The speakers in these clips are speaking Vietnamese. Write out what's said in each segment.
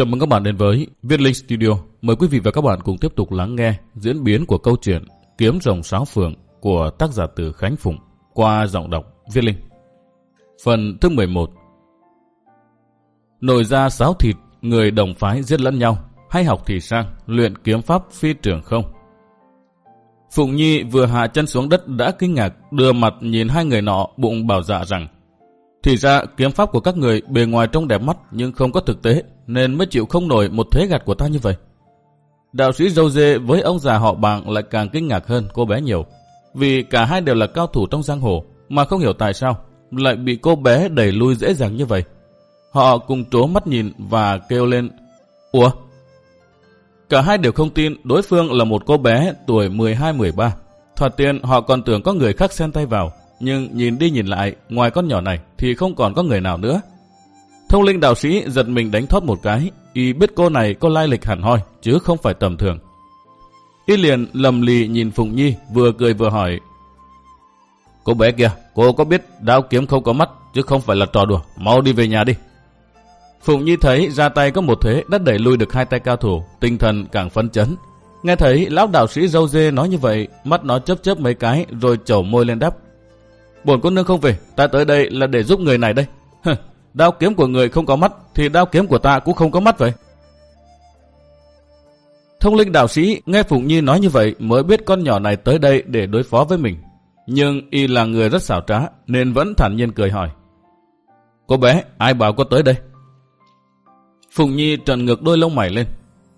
Chào mừng các bạn đến với Viết Linh Studio. Mời quý vị và các bạn cùng tiếp tục lắng nghe diễn biến của câu chuyện Kiếm rồng sáo phượng của tác giả từ Khánh Phụng qua giọng đọc Viết Linh. Phần thứ 11 Nổi ra sáo thịt, người đồng phái giết lẫn nhau, hay học thì sang, luyện kiếm pháp phi trường không. Phụng Nhi vừa hạ chân xuống đất đã kinh ngạc, đưa mặt nhìn hai người nọ bụng bảo dạ rằng thì ra, kiếm pháp của các người bề ngoài trông đẹp mắt nhưng không có thực tế, nên mới chịu không nổi một thế gạt của ta như vậy. Đạo sĩ dâu dê với ông già họ bàng lại càng kinh ngạc hơn cô bé nhiều. Vì cả hai đều là cao thủ trong giang hồ mà không hiểu tại sao lại bị cô bé đẩy lui dễ dàng như vậy. Họ cùng trố mắt nhìn và kêu lên, Ủa? Cả hai đều không tin đối phương là một cô bé tuổi 12-13. Thoạt tiên, họ còn tưởng có người khác xen tay vào nhưng nhìn đi nhìn lại, ngoài con nhỏ này thì không còn có người nào nữa. Thông linh đạo sĩ giật mình đánh thoát một cái, y biết cô này có lai lịch hẳn hoi, chứ không phải tầm thường. Y liền lầm lì nhìn Phụng Nhi, vừa cười vừa hỏi. Cô bé kia, cô có biết đao kiếm không có mắt, chứ không phải là trò đùa, mau đi về nhà đi. Phụng Nhi thấy ra tay có một thế đã đẩy lui được hai tay cao thủ, tinh thần càng phấn chấn. Nghe thấy lão đạo sĩ dâu dê nói như vậy, mắt nó chớp chớp mấy cái rồi chẩu môi lên đáp. Bổn cô nương không về, ta tới đây là để giúp người này đây. đao kiếm của người không có mắt, thì đao kiếm của ta cũng không có mắt vậy. Thông linh đạo sĩ nghe Phụng Nhi nói như vậy mới biết con nhỏ này tới đây để đối phó với mình. Nhưng y là người rất xảo trá nên vẫn thản nhiên cười hỏi. Cô bé, ai bảo cô tới đây? Phụng Nhi trần ngược đôi lông mày lên.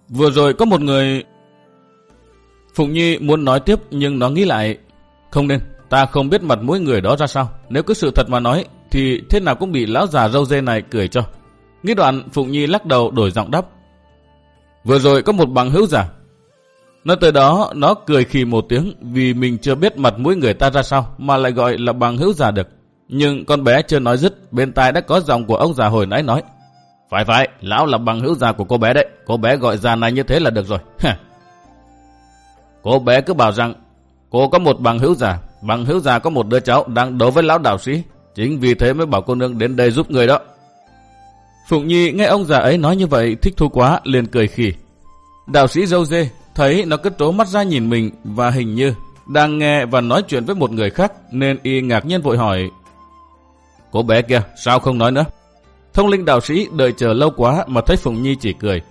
Vừa rồi có một người... Phụng Nhi muốn nói tiếp nhưng nó nghĩ lại. Không nên, Ta không biết mặt mũi người đó ra sao. Nếu cứ sự thật mà nói, thì thế nào cũng bị lão già râu dê này cười cho. Nghĩ đoạn, Phụng Nhi lắc đầu đổi giọng đáp. Vừa rồi có một bằng hữu giả. Nói tới đó, nó cười khì một tiếng vì mình chưa biết mặt mũi người ta ra sao mà lại gọi là bằng hữu giả được. Nhưng con bé chưa nói dứt, bên tai đã có giọng của ông già hồi nãy nói. Phải phải, lão là bằng hữu già của cô bé đấy. Cô bé gọi già này như thế là được rồi. cô bé cứ bảo rằng cô có một bằng hữu già, Bằng hữu già có một đứa cháu đang đấu với lão đạo sĩ. Chính vì thế mới bảo cô nương đến đây giúp người đó. Phụng Nhi nghe ông già ấy nói như vậy thích thú quá liền cười khỉ. Đạo sĩ dâu dê thấy nó cứ trố mắt ra nhìn mình và hình như đang nghe và nói chuyện với một người khác nên y ngạc nhiên vội hỏi. Cô bé kia sao không nói nữa? Thông linh đạo sĩ đợi chờ lâu quá mà thấy Phụng Nhi chỉ cười.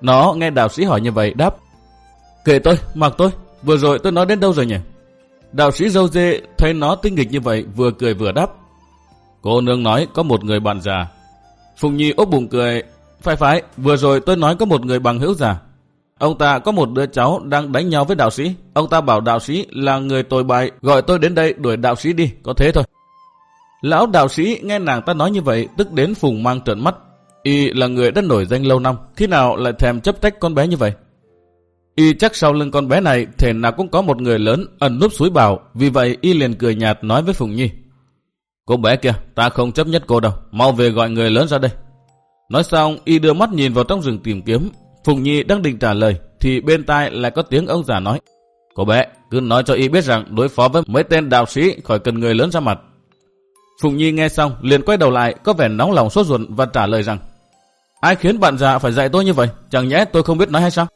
Nó nghe đạo sĩ hỏi như vậy đáp. Kệ tôi, mặc tôi, vừa rồi tôi nói đến đâu rồi nhỉ? Đạo sĩ dâu dê thấy nó tinh nghịch như vậy vừa cười vừa đáp. Cô nương nói có một người bạn già. Phùng Nhi ốp bụng cười. Phải phải, vừa rồi tôi nói có một người bằng hữu già. Ông ta có một đứa cháu đang đánh nhau với đạo sĩ. Ông ta bảo đạo sĩ là người tồi bại, gọi tôi đến đây đuổi đạo sĩ đi, có thế thôi. Lão đạo sĩ nghe nàng ta nói như vậy, tức đến phùng mang trợn mắt. Y là người đã nổi danh lâu năm, khi nào lại thèm chấp tách con bé như vậy? Y chắc sau lưng con bé này thể nào cũng có một người lớn ẩn núp suối bảo, vì vậy Y liền cười nhạt nói với Phùng Nhi. Cô bé kia, ta không chấp nhất cô đâu, mau về gọi người lớn ra đây. Nói xong, Y đưa mắt nhìn vào trong rừng tìm kiếm. Phùng Nhi đang định trả lời, thì bên tai lại có tiếng ông già nói. Cô bé, cứ nói cho Y biết rằng đối phó với mấy tên đạo sĩ khỏi cần người lớn ra mặt. Phùng Nhi nghe xong, liền quay đầu lại, có vẻ nóng lòng sốt ruột và trả lời rằng Ai khiến bạn già phải dạy tôi như vậy? Chẳng nhẽ tôi không biết nói hay sao?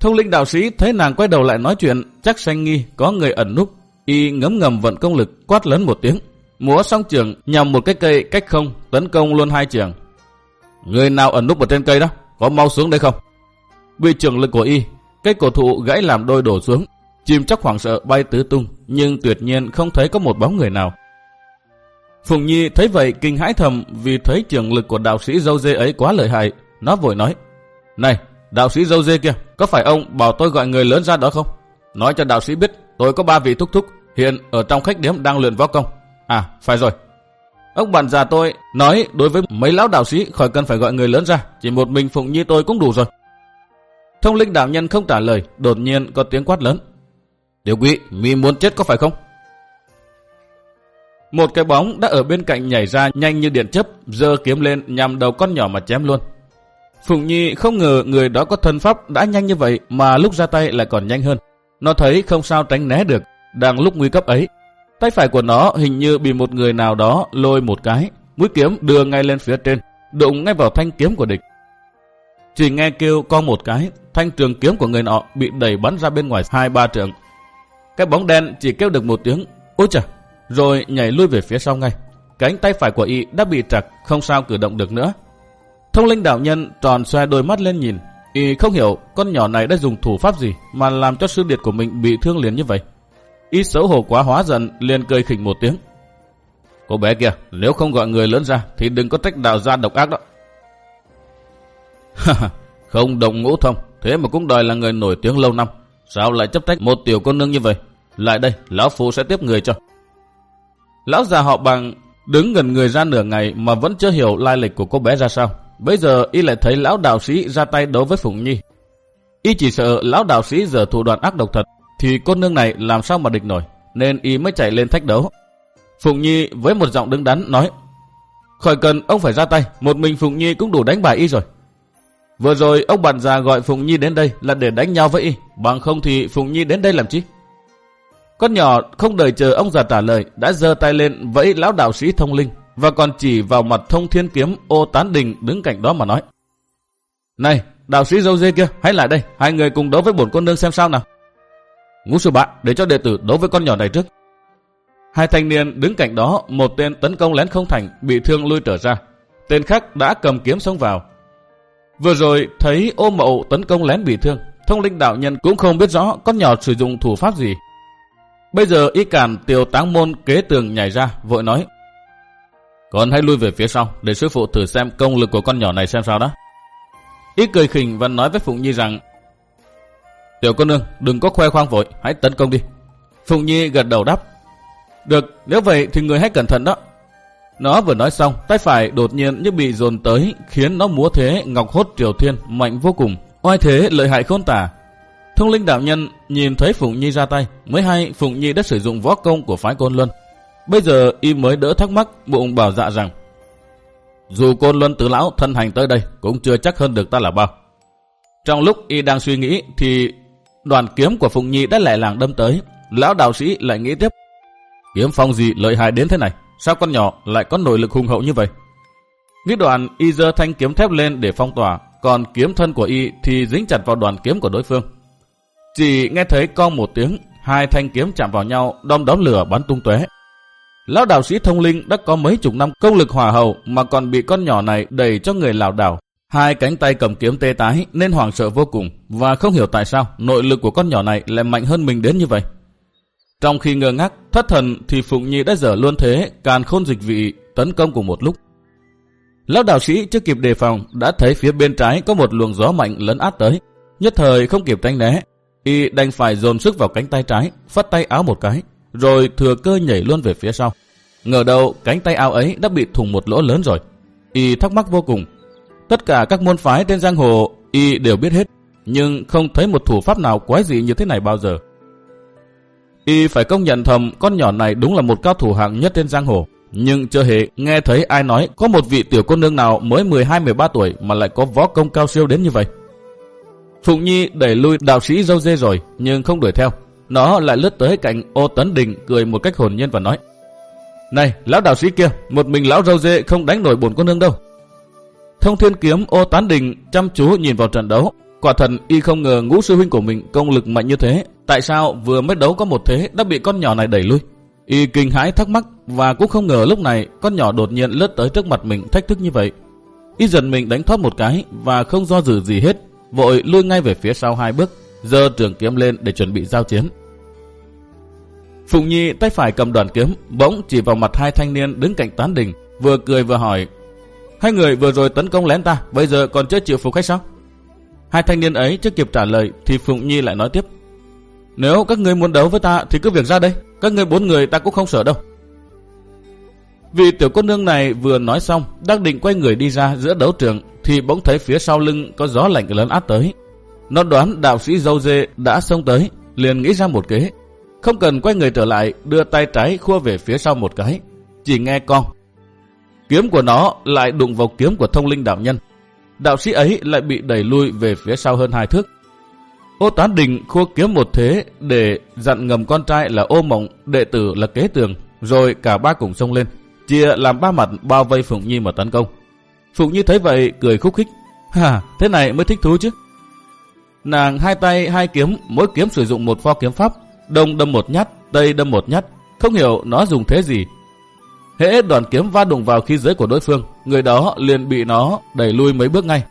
Thông linh đạo sĩ thấy nàng quay đầu lại nói chuyện, chắc sanh nghi có người ẩn núp, y ngấm ngầm vận công lực quát lớn một tiếng, múa song trường nhằm một cái cây cách không tấn công luôn hai trường. Người nào ẩn núp ở trên cây đó, có mau xuống đây không? vì trường lực của y, cây cổ thụ gãy làm đôi đổ xuống, chim chắc hoảng sợ bay tứ tung, nhưng tuyệt nhiên không thấy có một bóng người nào. Phùng Nhi thấy vậy kinh hãi thầm vì thấy trường lực của đạo sĩ dâu dê ấy quá lợi hại. Nó vội nói, Này, đạo sĩ dâu dê kia, có phải ông bảo tôi gọi người lớn ra đó không? Nói cho đạo sĩ biết tôi có ba vị thúc thúc hiện ở trong khách điếm đang luyện võ công. À, phải rồi. Ông bạn già tôi nói đối với mấy lão đạo sĩ khỏi cần phải gọi người lớn ra, chỉ một mình Phụng Nhi tôi cũng đủ rồi. Thông linh đạo nhân không trả lời, đột nhiên có tiếng quát lớn. Tiểu quý, mi muốn chết có phải không? Một cái bóng đã ở bên cạnh nhảy ra nhanh như điện chấp, dơ kiếm lên nhằm đầu con nhỏ mà chém luôn. Phụng Nhi không ngờ người đó có thân pháp đã nhanh như vậy mà lúc ra tay lại còn nhanh hơn. Nó thấy không sao tránh né được, đang lúc nguy cấp ấy. Tay phải của nó hình như bị một người nào đó lôi một cái, mũi kiếm đưa ngay lên phía trên, đụng ngay vào thanh kiếm của địch. Chỉ nghe kêu con một cái, thanh trường kiếm của người nọ bị đẩy bắn ra bên ngoài hai ba trường. Cái bóng đen chỉ kêu được một tiếng, ôi trời, rồi nhảy lui về phía sau ngay. Cánh tay phải của y đã bị trặc, không sao cử động được nữa. Thông linh đạo nhân tròn xoe đôi mắt lên nhìn, y không hiểu con nhỏ này đã dùng thủ pháp gì mà làm cho sư điệt của mình bị thương liền như vậy. Y xấu hổ quá hóa giận liền cười khỉnh một tiếng. Cô bé kia, nếu không gọi người lớn ra thì đừng có trách đạo gia độc ác đó. không đồng ngũ thông, thế mà cũng đòi là người nổi tiếng lâu năm. Sao lại chấp trách một tiểu con nương như vậy? Lại đây, lão phu sẽ tiếp người cho. Lão già họ bằng đứng gần người ra nửa ngày mà vẫn chưa hiểu lai lịch của cô bé ra sao. Bây giờ y lại thấy lão đạo sĩ ra tay đấu với Phụng Nhi. Y chỉ sợ lão đạo sĩ giờ thủ đoạn ác độc thật, thì cô nương này làm sao mà địch nổi, nên y mới chạy lên thách đấu. Phụng Nhi với một giọng đứng đắn nói, khỏi cần ông phải ra tay, một mình Phụng Nhi cũng đủ đánh bại y rồi. Vừa rồi ông bạn già gọi Phụng Nhi đến đây là để đánh nhau với y, bằng không thì Phụng Nhi đến đây làm chi? Con nhỏ không đợi chờ ông già trả lời, đã giơ tay lên vẫy lão đạo sĩ thông linh và còn chỉ vào mặt thông thiên kiếm ô tán đình đứng cạnh đó mà nói. Này, đạo sĩ dâu dê kia, hãy lại đây, hai người cùng đấu với bổn con nương xem sao nào. Ngũ sư bạn, để cho đệ tử đấu với con nhỏ này trước. Hai thanh niên đứng cạnh đó, một tên tấn công lén không thành, bị thương lui trở ra. Tên khác đã cầm kiếm xông vào. Vừa rồi thấy ô mậu tấn công lén bị thương, thông linh đạo nhân cũng không biết rõ con nhỏ sử dụng thủ pháp gì. Bây giờ y cản tiểu táng môn kế tường nhảy ra, vội nói. Con hãy lui về phía sau, để sư phụ thử xem công lực của con nhỏ này xem sao đó. ít cười khỉnh và nói với Phụng Nhi rằng Tiểu con nương, đừng có khoe khoang vội, hãy tấn công đi. Phụng Nhi gật đầu đáp. Được, nếu vậy thì người hãy cẩn thận đó. Nó vừa nói xong, tay phải đột nhiên như bị dồn tới, khiến nó múa thế ngọc hốt triều thiên, mạnh vô cùng. Oai thế lợi hại khôn tả. Thông linh đạo nhân nhìn thấy Phụng Nhi ra tay, mới hay Phụng Nhi đã sử dụng võ công của phái Côn Luân. Bây giờ y mới đỡ thắc mắc, bụng bảo dạ rằng dù Côn Luân tứ lão thân hành tới đây cũng chưa chắc hơn được ta là bao. Trong lúc y đang suy nghĩ thì đoàn kiếm của Phụng Nhi đã lẹ làng đâm tới. Lão đạo sĩ lại nghĩ tiếp. Kiếm phong gì lợi hại đến thế này? Sao con nhỏ lại có nội lực hùng hậu như vậy? Nghĩ đoạn y giơ thanh kiếm thép lên để phong tỏa, còn kiếm thân của y thì dính chặt vào đoàn kiếm của đối phương. Chỉ nghe thấy con một tiếng, hai thanh kiếm chạm vào nhau, đom đóm lửa bắn tung tóe. Lão đạo sĩ thông linh đã có mấy chục năm công lực hòa hậu mà còn bị con nhỏ này đẩy cho người lảo đảo. Hai cánh tay cầm kiếm tê tái nên hoảng sợ vô cùng và không hiểu tại sao nội lực của con nhỏ này lại mạnh hơn mình đến như vậy. Trong khi ngơ ngác, thất thần thì Phụng Nhi đã dở luôn thế, càn khôn dịch vị, tấn công cùng một lúc. Lão đạo sĩ chưa kịp đề phòng đã thấy phía bên trái có một luồng gió mạnh lấn át tới. Nhất thời không kịp tránh né, y đành phải dồn sức vào cánh tay trái, phất tay áo một cái, rồi thừa cơ nhảy luôn về phía sau. Ngờ đâu cánh tay áo ấy đã bị thủng một lỗ lớn rồi. Y thắc mắc vô cùng. Tất cả các môn phái trên giang hồ y đều biết hết, nhưng không thấy một thủ pháp nào quái dị như thế này bao giờ. Y phải công nhận thầm con nhỏ này đúng là một cao thủ hạng nhất trên giang hồ. Nhưng chưa hề nghe thấy ai nói có một vị tiểu cô nương nào mới 12-13 tuổi mà lại có võ công cao siêu đến như vậy. Phụng Nhi đẩy lui đạo sĩ dâu dê rồi nhưng không đuổi theo. Nó lại lướt tới cạnh ô tấn đình cười một cách hồn nhiên và nói Này lão đạo sĩ kia một mình lão râu dê không đánh nổi bổn cô nương đâu. Thông thiên kiếm ô tán đình chăm chú nhìn vào trận đấu. Quả thần y không ngờ ngũ sư huynh của mình công lực mạnh như thế. Tại sao vừa mới đấu có một thế đã bị con nhỏ này đẩy lui? Y kinh hãi thắc mắc và cũng không ngờ lúc này con nhỏ đột nhiên lướt tới trước mặt mình thách thức như vậy. Y dần mình đánh thoát một cái và không do dự gì hết, vội lui ngay về phía sau hai bước, giơ trường kiếm lên để chuẩn bị giao chiến. Phụng Nhi tay phải cầm đoàn kiếm, bỗng chỉ vào mặt hai thanh niên đứng cạnh tán đình, vừa cười vừa hỏi: "Hai người vừa rồi tấn công lén ta, bây giờ còn chưa chịu phục khách sao?" Hai thanh niên ấy chưa kịp trả lời thì Phụng Nhi lại nói tiếp: "Nếu các ngươi muốn đấu với ta thì cứ việc ra đây, các ngươi bốn người ta cũng không sợ đâu." Vì tiểu cô nương này vừa nói xong, đang định quay người đi ra giữa đấu trường, thì bỗng thấy phía sau lưng có gió lạnh lớn át tới. Nó đoán đạo sĩ dâu dê đã xông tới, liền nghĩ ra một kế. Không cần quay người trở lại, đưa tay trái khua về phía sau một cái. Chỉ nghe con. Kiếm của nó lại đụng vào kiếm của thông linh đạo nhân. Đạo sĩ ấy lại bị đẩy lui về phía sau hơn hai thước. Ô tán đình khua kiếm một thế để dặn ngầm con trai là ô mộng, đệ tử là kế tường, rồi cả ba cùng xông lên chia làm ba mặt bao vây Phụng Nhi mà tấn công. Phụng Nhi thấy vậy cười khúc khích. Hà, thế này mới thích thú chứ. Nàng hai tay hai kiếm, mỗi kiếm sử dụng một pho kiếm pháp, đông đâm một nhát, tây đâm một nhát, không hiểu nó dùng thế gì. Hễ đoàn kiếm va đụng vào khí giới của đối phương, người đó liền bị nó đẩy lui mấy bước ngay.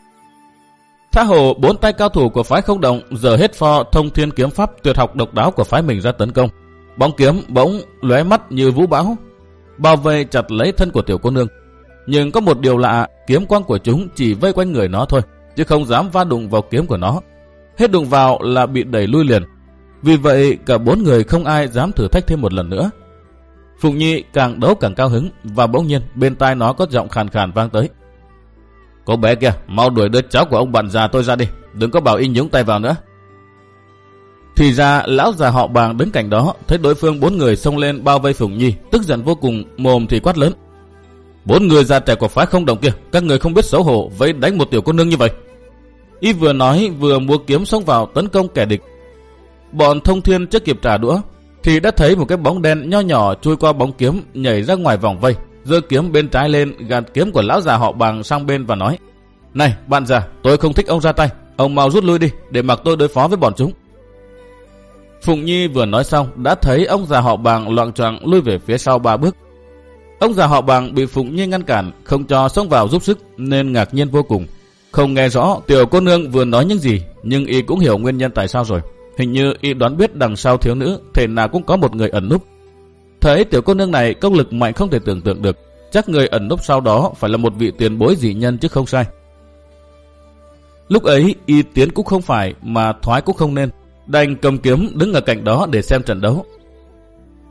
Tha hồ bốn tay cao thủ của phái không động giờ hết pho thông thiên kiếm pháp tuyệt học độc đáo của phái mình ra tấn công. Bóng kiếm bỗng lóe mắt như vũ bão, bao vây chặt lấy thân của tiểu cô nương. Nhưng có một điều lạ, kiếm quang của chúng chỉ vây quanh người nó thôi, chứ không dám va đụng vào kiếm của nó. Hết đụng vào là bị đẩy lui liền. Vì vậy cả bốn người không ai dám thử thách thêm một lần nữa. Phùng Nhi càng đấu càng cao hứng và bỗng nhiên bên tai nó có giọng khàn khàn vang tới. Cô bé kia, mau đuổi đứa cháu của ông bạn già tôi ra đi, đừng có bảo y nhúng tay vào nữa. Thì ra lão già họ bàng đứng cạnh đó, thấy đối phương bốn người xông lên bao vây Phùng Nhi, tức giận vô cùng, mồm thì quát lớn. Bốn người già trẻ của phái không đồng kia, các người không biết xấu hổ, với đánh một tiểu cô nương như vậy. Y vừa nói vừa mua kiếm xông vào tấn công kẻ địch. Bọn thông thiên chưa kịp trả đũa, thì đã thấy một cái bóng đen nho nhỏ chui qua bóng kiếm nhảy ra ngoài vòng vây, giơ kiếm bên trái lên gạt kiếm của lão già họ bằng sang bên và nói Này bạn già, tôi không thích ông ra tay, ông mau rút lui đi để mặc tôi đối phó với bọn chúng. Phụng Nhi vừa nói xong đã thấy ông già họ bằng loạn choạng lui về phía sau ba bước. Ông già họ bằng bị Phụng Nhi ngăn cản, không cho xông vào giúp sức nên ngạc nhiên vô cùng. Không nghe rõ tiểu cô nương vừa nói những gì, nhưng y cũng hiểu nguyên nhân tại sao rồi. Hình như y đoán biết đằng sau thiếu nữ, thể nào cũng có một người ẩn núp. Thấy tiểu cô nương này công lực mạnh không thể tưởng tượng được, chắc người ẩn núp sau đó phải là một vị tiền bối dị nhân chứ không sai. Lúc ấy y tiến cũng không phải mà thoái cũng không nên, đành cầm kiếm đứng ở cạnh đó để xem trận đấu.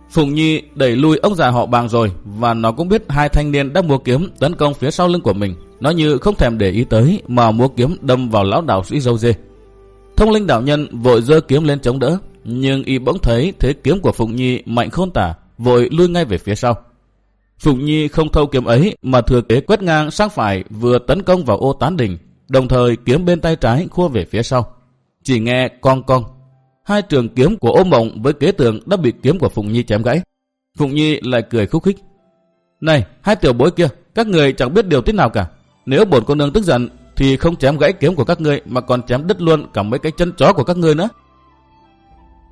Phùng Nhi đẩy lui ông già họ bàng rồi và nó cũng biết hai thanh niên đang mua kiếm tấn công phía sau lưng của mình. Nó như không thèm để ý tới mà mua kiếm đâm vào lão đạo sĩ dâu dê. Thông linh đạo nhân vội dơ kiếm lên chống đỡ, nhưng y bỗng thấy thế kiếm của Phụng Nhi mạnh khôn tả, vội lui ngay về phía sau. Phụng Nhi không thâu kiếm ấy mà thừa kế quét ngang sang phải vừa tấn công vào ô tán đình, đồng thời kiếm bên tay trái khua về phía sau. Chỉ nghe con con, hai trường kiếm của ôm mộng với kế tường đã bị kiếm của Phụng Nhi chém gãy. Phụng Nhi lại cười khúc khích. Này, hai tiểu bối kia, các người chẳng biết điều tiết nào cả. Nếu bổn cô nương tức giận thì không chém gãy kiếm của các ngươi mà còn chém đứt luôn cả mấy cái chân chó của các ngươi nữa.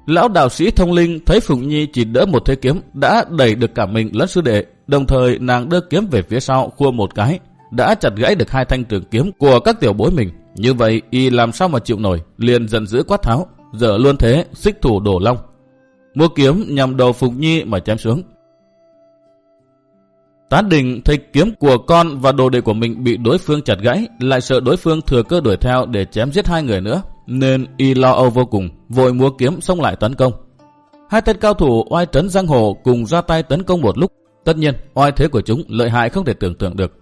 Lão đạo sĩ thông linh thấy Phụng Nhi chỉ đỡ một thế kiếm đã đẩy được cả mình lẫn sư đệ, đồng thời nàng đưa kiếm về phía sau khua một cái, đã chặt gãy được hai thanh trường kiếm của các tiểu bối mình. Như vậy y làm sao mà chịu nổi, liền giận dữ quát tháo, dở luôn thế, xích thủ đổ long. Mua kiếm nhằm đầu Phụng Nhi mà chém xuống. Tán đình thấy kiếm của con và đồ đệ của mình bị đối phương chặt gãy, lại sợ đối phương thừa cơ đuổi theo để chém giết hai người nữa, nên y lo âu vô cùng, vội múa kiếm xông lại tấn công. Hai tên cao thủ oai trấn giang hồ cùng ra tay tấn công một lúc, tất nhiên oai thế của chúng lợi hại không thể tưởng tượng được.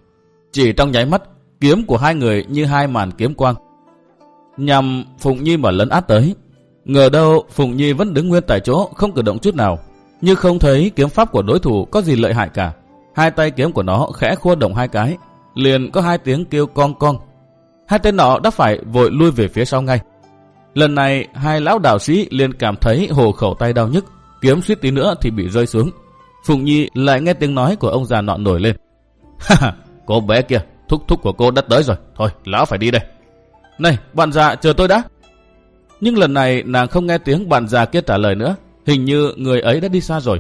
Chỉ trong nháy mắt, kiếm của hai người như hai màn kiếm quang. Nhằm Phụng Nhi mà lấn át tới. Ngờ đâu Phùng Nhi vẫn đứng nguyên tại chỗ không cử động chút nào, như không thấy kiếm pháp của đối thủ có gì lợi hại cả. Hai tay kiếm của nó khẽ khua động hai cái, liền có hai tiếng kêu con con. Hai tên nọ đã phải vội lui về phía sau ngay. Lần này hai lão đạo sĩ liền cảm thấy hồ khẩu tay đau nhức, kiếm suýt tí nữa thì bị rơi xuống. Phùng Nhi lại nghe tiếng nói của ông già nọ nổi lên. Ha ha, cô bé kia, thúc thúc của cô đã tới rồi, thôi lão phải đi đây. Này, bạn già chờ tôi đã. Nhưng lần này nàng không nghe tiếng bạn già kia trả lời nữa, hình như người ấy đã đi xa rồi.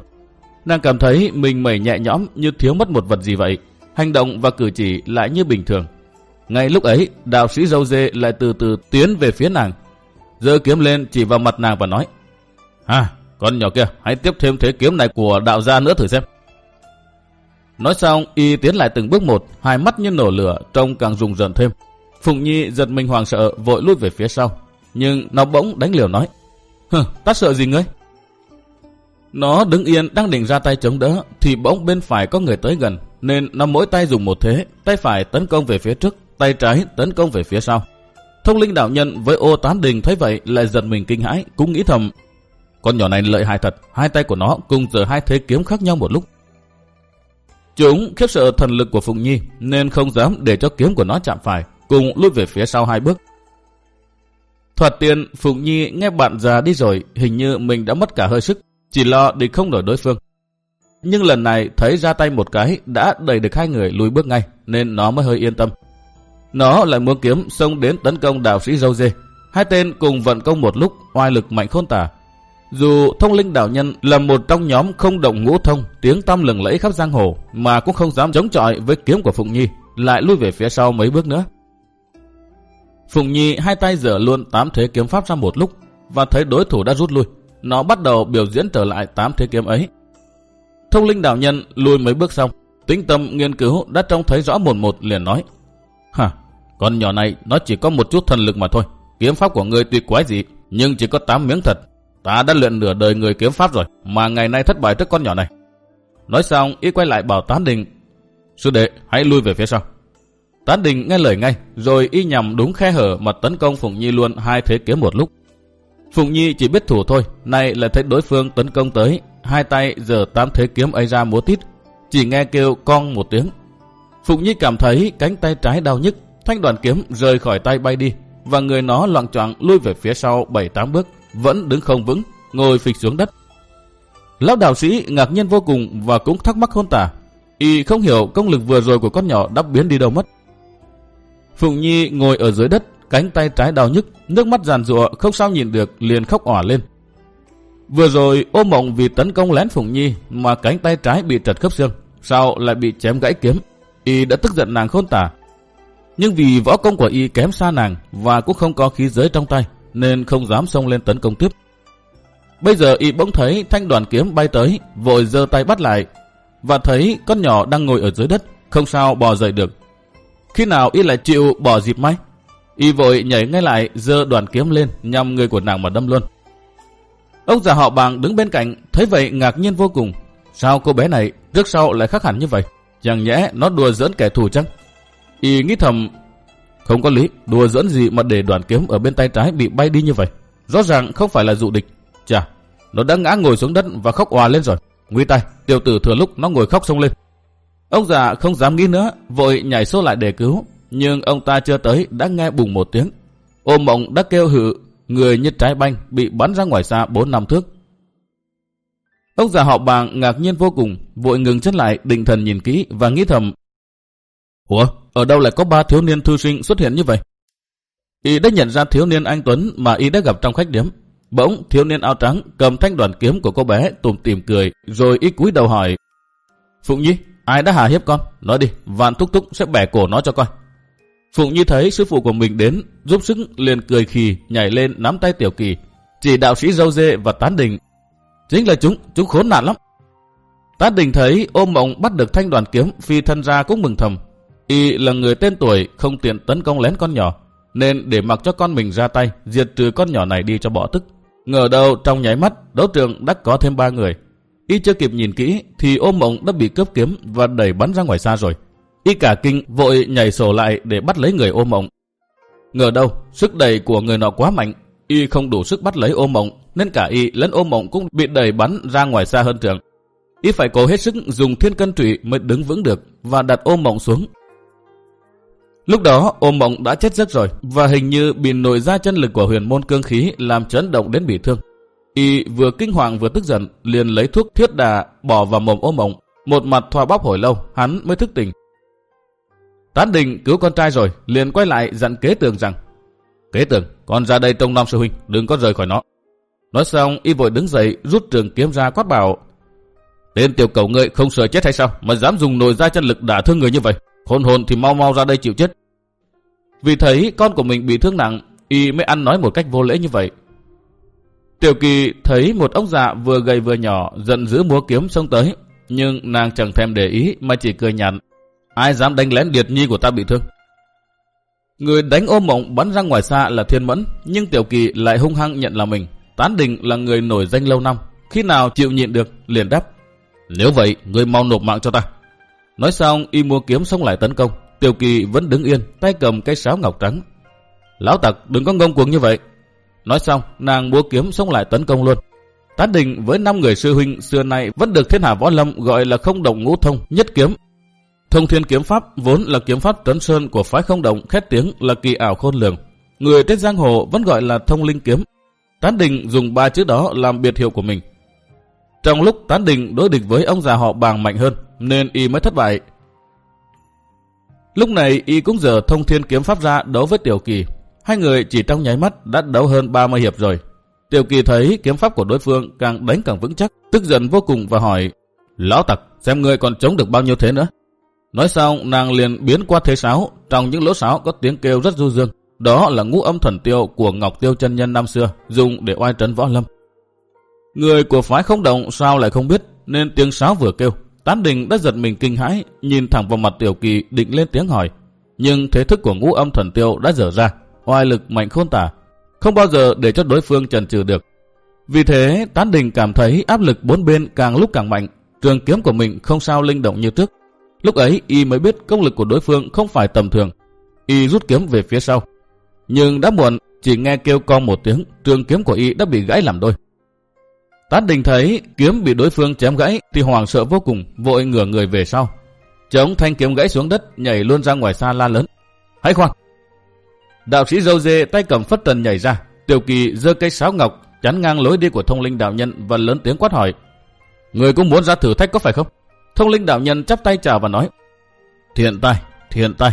Nàng cảm thấy mình mẩy nhẹ nhõm như thiếu mất một vật gì vậy. Hành động và cử chỉ lại như bình thường. Ngay lúc ấy, đạo sĩ dâu dê lại từ từ tiến về phía nàng. giơ kiếm lên chỉ vào mặt nàng và nói. À, con nhỏ kia, hãy tiếp thêm thế kiếm này của đạo gia nữa thử xem. Nói xong, y tiến lại từng bước một, hai mắt như nổ lửa, trông càng rùng rợn thêm. Phụng Nhi giật mình hoàng sợ, vội lút về phía sau. Nhưng nó bỗng đánh liều nói. Hừ, ta sợ gì ngươi? Nó đứng yên đang định ra tay chống đỡ thì bỗng bên phải có người tới gần nên nó mỗi tay dùng một thế, tay phải tấn công về phía trước, tay trái tấn công về phía sau. Thông linh đạo nhân với ô tán đình thấy vậy lại giật mình kinh hãi, cũng nghĩ thầm con nhỏ này lợi hại thật, hai tay của nó cùng giờ hai thế kiếm khác nhau một lúc. Chúng khiếp sợ thần lực của Phụng Nhi nên không dám để cho kiếm của nó chạm phải, cùng lùi về phía sau hai bước. Thoạt tiên Phụng Nhi nghe bạn già đi rồi, hình như mình đã mất cả hơi sức, chỉ lo địch không nổi đối phương. Nhưng lần này thấy ra tay một cái đã đẩy được hai người lùi bước ngay, nên nó mới hơi yên tâm. Nó lại muốn kiếm xông đến tấn công đạo sĩ dâu dê. Hai tên cùng vận công một lúc, oai lực mạnh khôn tả. Dù thông linh đạo nhân là một trong nhóm không động ngũ thông, tiếng tăm lừng lẫy khắp giang hồ, mà cũng không dám chống chọi với kiếm của Phụng Nhi, lại lui về phía sau mấy bước nữa. Phùng Nhi hai tay dở luôn tám thế kiếm pháp ra một lúc, và thấy đối thủ đã rút lui. Nó bắt đầu biểu diễn trở lại tám thế kiếm ấy. Thông linh đạo nhân lùi mấy bước xong, tính tâm nghiên cứu đã trông thấy rõ một một liền nói. Hả, con nhỏ này nó chỉ có một chút thần lực mà thôi. Kiếm pháp của người tuy quái dị, nhưng chỉ có tám miếng thật. Ta đã luyện nửa đời người kiếm pháp rồi, mà ngày nay thất bại trước con nhỏ này. Nói xong, y quay lại bảo Tán Đình. Sư đệ, hãy lui về phía sau. Tán Đình nghe lời ngay, rồi y nhằm đúng khe hở mà tấn công Phụng Nhi luôn hai thế kiếm một lúc. Phụng Nhi chỉ biết thủ thôi, nay lại thấy đối phương tấn công tới, hai tay giờ tám thế kiếm ấy ra múa tít, chỉ nghe kêu con một tiếng. Phụng Nhi cảm thấy cánh tay trái đau nhức, thanh đoàn kiếm rời khỏi tay bay đi, và người nó loạn choạng lui về phía sau 7-8 bước, vẫn đứng không vững, ngồi phịch xuống đất. Lão đạo sĩ ngạc nhiên vô cùng và cũng thắc mắc hôn tả. Y không hiểu công lực vừa rồi của con nhỏ đắp biến đi đâu mất. Phụng Nhi ngồi ở dưới đất, cánh tay trái đau nhức, nước mắt giàn rụa không sao nhìn được liền khóc òa lên. Vừa rồi ôm mộng vì tấn công lén Phụng Nhi mà cánh tay trái bị trật khớp xương, sau lại bị chém gãy kiếm. Y đã tức giận nàng khôn tả. Nhưng vì võ công của Y kém xa nàng và cũng không có khí giới trong tay, nên không dám xông lên tấn công tiếp. Bây giờ Y bỗng thấy thanh đoàn kiếm bay tới, vội giơ tay bắt lại, và thấy con nhỏ đang ngồi ở dưới đất, không sao bò dậy được. Khi nào Y lại chịu bỏ dịp may? Y vội nhảy ngay lại, giơ đoàn kiếm lên, nhằm người của nàng mà đâm luôn. Ông già họ bàng đứng bên cạnh, thấy vậy ngạc nhiên vô cùng. Sao cô bé này trước sau lại khác hẳn như vậy? Chẳng nhẽ nó đùa giỡn kẻ thù chăng? Y nghĩ thầm, không có lý, đùa giỡn gì mà để đoàn kiếm ở bên tay trái bị bay đi như vậy. Rõ ràng không phải là dụ địch. Chà, nó đã ngã ngồi xuống đất và khóc òa lên rồi. Nguy tay, tiểu tử thừa lúc nó ngồi khóc xong lên. Ông già không dám nghĩ nữa, vội nhảy số lại để cứu. Nhưng ông ta chưa tới đã nghe bùng một tiếng. Ôm mộng đã kêu hự, người như trái banh bị bắn ra ngoài xa 4 năm thước. Ông già họ bàng ngạc nhiên vô cùng, vội ngừng chân lại định thần nhìn kỹ và nghĩ thầm. Ủa, ở đâu lại có ba thiếu niên thư sinh xuất hiện như vậy? Y đã nhận ra thiếu niên anh Tuấn mà Y đã gặp trong khách điếm. Bỗng thiếu niên áo trắng cầm thanh đoàn kiếm của cô bé tùm tìm cười rồi Y cúi đầu hỏi. Phụng Nhi, ai đã hạ hiếp con? Nói đi, vạn thúc thúc sẽ bẻ cổ nó cho con. Phụng như thấy sư phụ của mình đến, giúp sức liền cười khì, nhảy lên nắm tay Tiểu Kỳ. Chỉ đạo sĩ dâu dê và tán đình. Chính là chúng, chúng khốn nạn lắm. Tán đình thấy ôm mộng bắt được thanh đoàn kiếm phi thân ra cũng mừng thầm. Y là người tên tuổi không tiện tấn công lén con nhỏ, nên để mặc cho con mình ra tay, diệt trừ con nhỏ này đi cho bỏ tức. Ngờ đâu trong nháy mắt, đấu trường đã có thêm ba người. Y chưa kịp nhìn kỹ thì ôm mộng đã bị cướp kiếm và đẩy bắn ra ngoài xa rồi. Y cả kinh vội nhảy sổ lại để bắt lấy người ôm mộng. Ngờ đâu, sức đẩy của người nọ quá mạnh, Y không đủ sức bắt lấy ôm mộng, nên cả Y lẫn ôm mộng cũng bị đẩy bắn ra ngoài xa hơn trường. Y phải cố hết sức dùng thiên cân trụy mới đứng vững được và đặt ôm mộng xuống. Lúc đó ôm mộng đã chết giấc rồi và hình như bị nổi ra chân lực của huyền môn cương khí làm chấn động đến bị thương. Y vừa kinh hoàng vừa tức giận liền lấy thuốc thiết đà bỏ vào mồm ôm mộng. Một mặt thoa bóp hồi lâu hắn mới thức tỉnh. Tán đình cứu con trai rồi, liền quay lại dặn kế tường rằng Kế tường, con ra đây trông nom sư huynh, đừng có rời khỏi nó. Nói xong, y vội đứng dậy, rút trường kiếm ra quát bảo Tên tiểu cầu ngươi không sợ chết hay sao, mà dám dùng nồi da chân lực đả thương người như vậy. Khôn hồn thì mau mau ra đây chịu chết. Vì thấy con của mình bị thương nặng, y mới ăn nói một cách vô lễ như vậy. Tiểu kỳ thấy một ông già vừa gầy vừa nhỏ, giận dữ múa kiếm xông tới, nhưng nàng chẳng thèm để ý mà chỉ cười nhạt Ai dám đánh lén Điệt Nhi của ta bị thương? Người đánh ôm mộng bắn ra ngoài xa là Thiên Mẫn, nhưng Tiểu Kỳ lại hung hăng nhận là mình. Tán Đình là người nổi danh lâu năm, khi nào chịu nhịn được, liền đáp. Nếu vậy, người mau nộp mạng cho ta. Nói xong, y mua kiếm xông lại tấn công. Tiểu Kỳ vẫn đứng yên, tay cầm cây sáo ngọc trắng. Lão tặc, đừng có ngông cuồng như vậy. Nói xong, nàng búa kiếm xông lại tấn công luôn. Tán Đình với năm người sư huynh xưa nay vẫn được thiên hạ võ lâm gọi là không động ngũ thông, nhất kiếm Thông thiên kiếm pháp vốn là kiếm pháp trấn sơn của phái không động khét tiếng là kỳ ảo khôn lường. Người trên giang hồ vẫn gọi là thông linh kiếm. Tán đình dùng ba chữ đó làm biệt hiệu của mình. Trong lúc tán đình đối địch với ông già họ bàng mạnh hơn, nên y mới thất bại. Lúc này y cũng giờ thông thiên kiếm pháp ra đấu với Tiểu Kỳ. Hai người chỉ trong nháy mắt đã đấu hơn 30 hiệp rồi. Tiểu Kỳ thấy kiếm pháp của đối phương càng đánh càng vững chắc, tức giận vô cùng và hỏi Lão tặc, xem ngươi còn chống được bao nhiêu thế nữa. Nói xong, nàng liền biến qua thế sáo, trong những lỗ sáo có tiếng kêu rất du dương. Đó là ngũ âm thần tiêu của Ngọc Tiêu chân nhân năm xưa, dùng để oai trấn võ lâm. Người của phái không động sao lại không biết, nên tiếng sáo vừa kêu. Tán đình đã giật mình kinh hãi, nhìn thẳng vào mặt tiểu kỳ định lên tiếng hỏi. Nhưng thế thức của ngũ âm thần tiêu đã dở ra, oai lực mạnh khôn tả, không bao giờ để cho đối phương trần trừ được. Vì thế, tán đình cảm thấy áp lực bốn bên càng lúc càng mạnh, trường kiếm của mình không sao linh động như trước. Lúc ấy, y mới biết công lực của đối phương không phải tầm thường. Y rút kiếm về phía sau. Nhưng đã muộn, chỉ nghe kêu con một tiếng, trường kiếm của y đã bị gãy làm đôi. Tát đình thấy kiếm bị đối phương chém gãy thì hoàng sợ vô cùng, vội ngửa người về sau. Chống thanh kiếm gãy xuống đất, nhảy luôn ra ngoài xa la lớn. Hãy khoan! Đạo sĩ dâu dê tay cầm phất trần nhảy ra, tiểu kỳ giơ cây sáo ngọc chắn ngang lối đi của thông linh đạo nhân và lớn tiếng quát hỏi. Người cũng muốn ra thử thách có phải không? Thông linh đạo nhân chắp tay chào và nói. Thiện tai, thiện tai.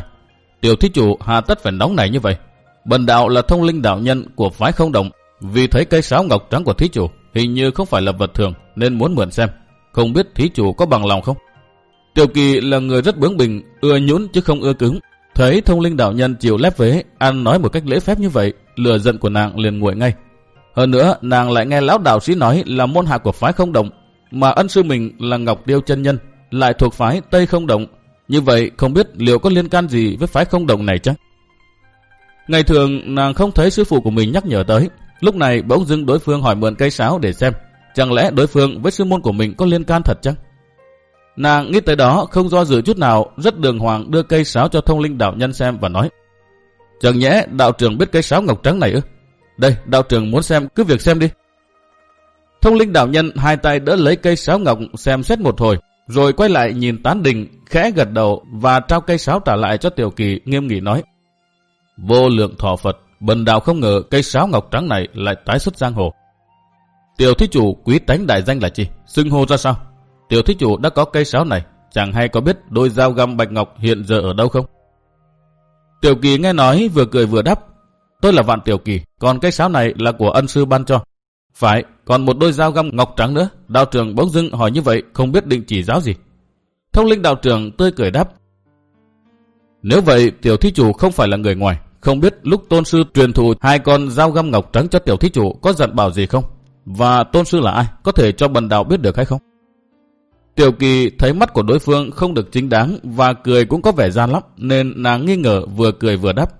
Tiểu thí chủ hà tất phải nóng nảy như vậy. Bần đạo là thông linh đạo nhân của phái không động. Vì thấy cây sáo ngọc trắng của thí chủ hình như không phải là vật thường nên muốn mượn xem. Không biết thí chủ có bằng lòng không? Tiểu kỳ là người rất bướng bỉnh, ưa nhún chứ không ưa cứng. Thấy thông linh đạo nhân chịu lép vế, ăn nói một cách lễ phép như vậy, lừa giận của nàng liền nguội ngay. Hơn nữa, nàng lại nghe lão đạo sĩ nói là môn hạ của phái không động, mà ân sư mình là Ngọc Điêu chân nhân, lại thuộc phái Tây không động. Như vậy không biết liệu có liên can gì với phái không động này chắc? Ngày thường nàng không thấy sư phụ của mình nhắc nhở tới, lúc này bỗng dưng đối phương hỏi mượn cây sáo để xem, chẳng lẽ đối phương với sư môn của mình có liên can thật chăng? Nàng nghĩ tới đó không do dự chút nào, rất đường hoàng đưa cây sáo cho thông linh đạo nhân xem và nói. Chẳng nhẽ đạo trưởng biết cây sáo ngọc trắng này ư? Đây, đạo trưởng muốn xem, cứ việc xem đi. Thông linh đạo nhân hai tay đỡ lấy cây sáo ngọc xem xét một hồi, rồi quay lại nhìn tán đình, khẽ gật đầu và trao cây sáo trả lại cho tiểu kỳ nghiêm nghị nói. Vô lượng thọ Phật, bần đạo không ngờ cây sáo ngọc trắng này lại tái xuất giang hồ. Tiểu thí chủ quý tánh đại danh là chi? Xưng hô ra sao? Tiểu thí chủ đã có cây sáo này, chẳng hay có biết đôi dao găm bạch ngọc hiện giờ ở đâu không? Tiểu kỳ nghe nói vừa cười vừa đáp. Tôi là vạn tiểu kỳ, còn cây sáo này là của ân sư ban cho. Phải, còn một đôi dao găm ngọc trắng nữa. Đạo trưởng bỗng dưng hỏi như vậy, không biết định chỉ giáo gì. Thông linh đạo trưởng tươi cười đáp. Nếu vậy, tiểu thí chủ không phải là người ngoài. Không biết lúc tôn sư truyền thụ hai con dao găm ngọc trắng cho tiểu thí chủ có dặn bảo gì không? Và tôn sư là ai? Có thể cho bần đạo biết được hay không? Tiểu kỳ thấy mắt của đối phương không được chính đáng và cười cũng có vẻ gian lắm nên nàng nghi ngờ vừa cười vừa đáp.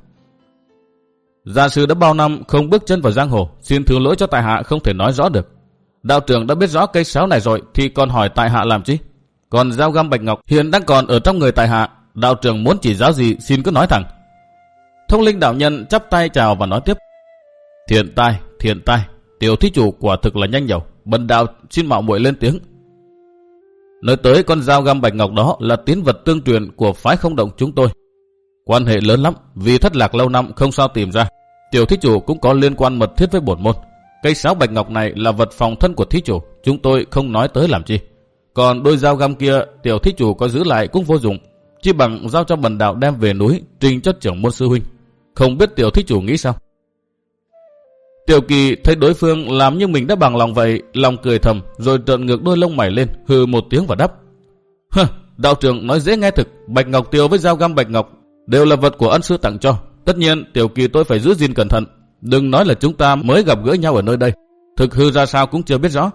Gia sư đã bao năm không bước chân vào giang hồ, xin thứ lỗi cho tại hạ không thể nói rõ được. Đạo trưởng đã biết rõ cây sáo này rồi thì còn hỏi tại hạ làm chi? Còn dao găm bạch ngọc hiện đang còn ở trong người tại hạ, đạo trưởng muốn chỉ giáo gì xin cứ nói thẳng. Thông linh đạo nhân chắp tay chào và nói tiếp. Thiện tai, thiện tai, tiểu thí chủ quả thực là nhanh nhẩu, bần đạo xin mạo muội lên tiếng. Nói tới con dao găm bạch ngọc đó là tín vật tương truyền của phái không động chúng tôi. Quan hệ lớn lắm, vì thất lạc lâu năm không sao tìm ra. Tiểu thí chủ cũng có liên quan mật thiết với bổn môn. Cây sáo bạch ngọc này là vật phòng thân của thí chủ, chúng tôi không nói tới làm chi. Còn đôi dao găm kia, tiểu thí chủ có giữ lại cũng vô dụng. Chỉ bằng giao cho bần đạo đem về núi, trình cho trưởng môn sư huynh. Không biết tiểu thí chủ nghĩ sao? Tiểu kỳ thấy đối phương làm như mình đã bằng lòng vậy, lòng cười thầm, rồi trợn ngược đôi lông mày lên, hừ một tiếng và đắp. "Hừ, đạo trưởng nói dễ nghe thực, bạch ngọc tiêu với dao găm bạch ngọc đều là vật của ân sư tặng cho. Tất nhiên, tiểu kỳ tôi phải giữ gìn cẩn thận. Đừng nói là chúng ta mới gặp gỡ nhau ở nơi đây. Thực hư ra sao cũng chưa biết rõ.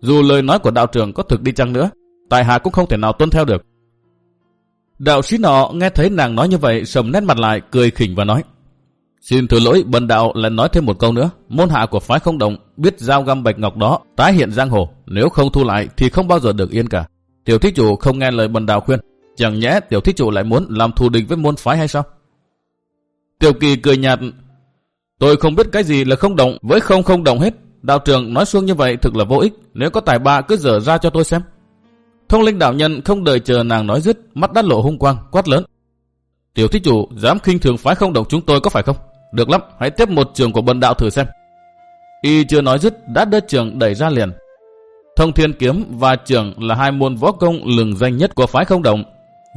Dù lời nói của đạo trưởng có thực đi chăng nữa, tài hạ cũng không thể nào tuân theo được. Đạo sĩ nọ nghe thấy nàng nói như vậy, sầm nét mặt lại, cười khỉnh và nói. Xin thứ lỗi, bần đạo lại nói thêm một câu nữa. Môn hạ của phái không động, biết giao găm bạch ngọc đó, tái hiện giang hồ. Nếu không thu lại thì không bao giờ được yên cả. Tiểu thích chủ không nghe lời bần đạo khuyên. Chẳng nhẽ tiểu thích chủ lại muốn làm thù địch với môn phái hay sao? Tiểu kỳ cười nhạt. Tôi không biết cái gì là không động với không không động hết. Đạo trưởng nói xuông như vậy thực là vô ích. Nếu có tài ba cứ dở ra cho tôi xem. Thông linh đạo nhân không đợi chờ nàng nói dứt, mắt đắt lộ hung quang, quát lớn. Tiểu thích chủ dám khinh thường phái không động chúng tôi có phải không? Được lắm, hãy tiếp một trường của bần đạo thử xem. Y chưa nói dứt, đã đưa trường đẩy ra liền. Thông thiên kiếm và trường là hai môn võ công lừng danh nhất của phái không động.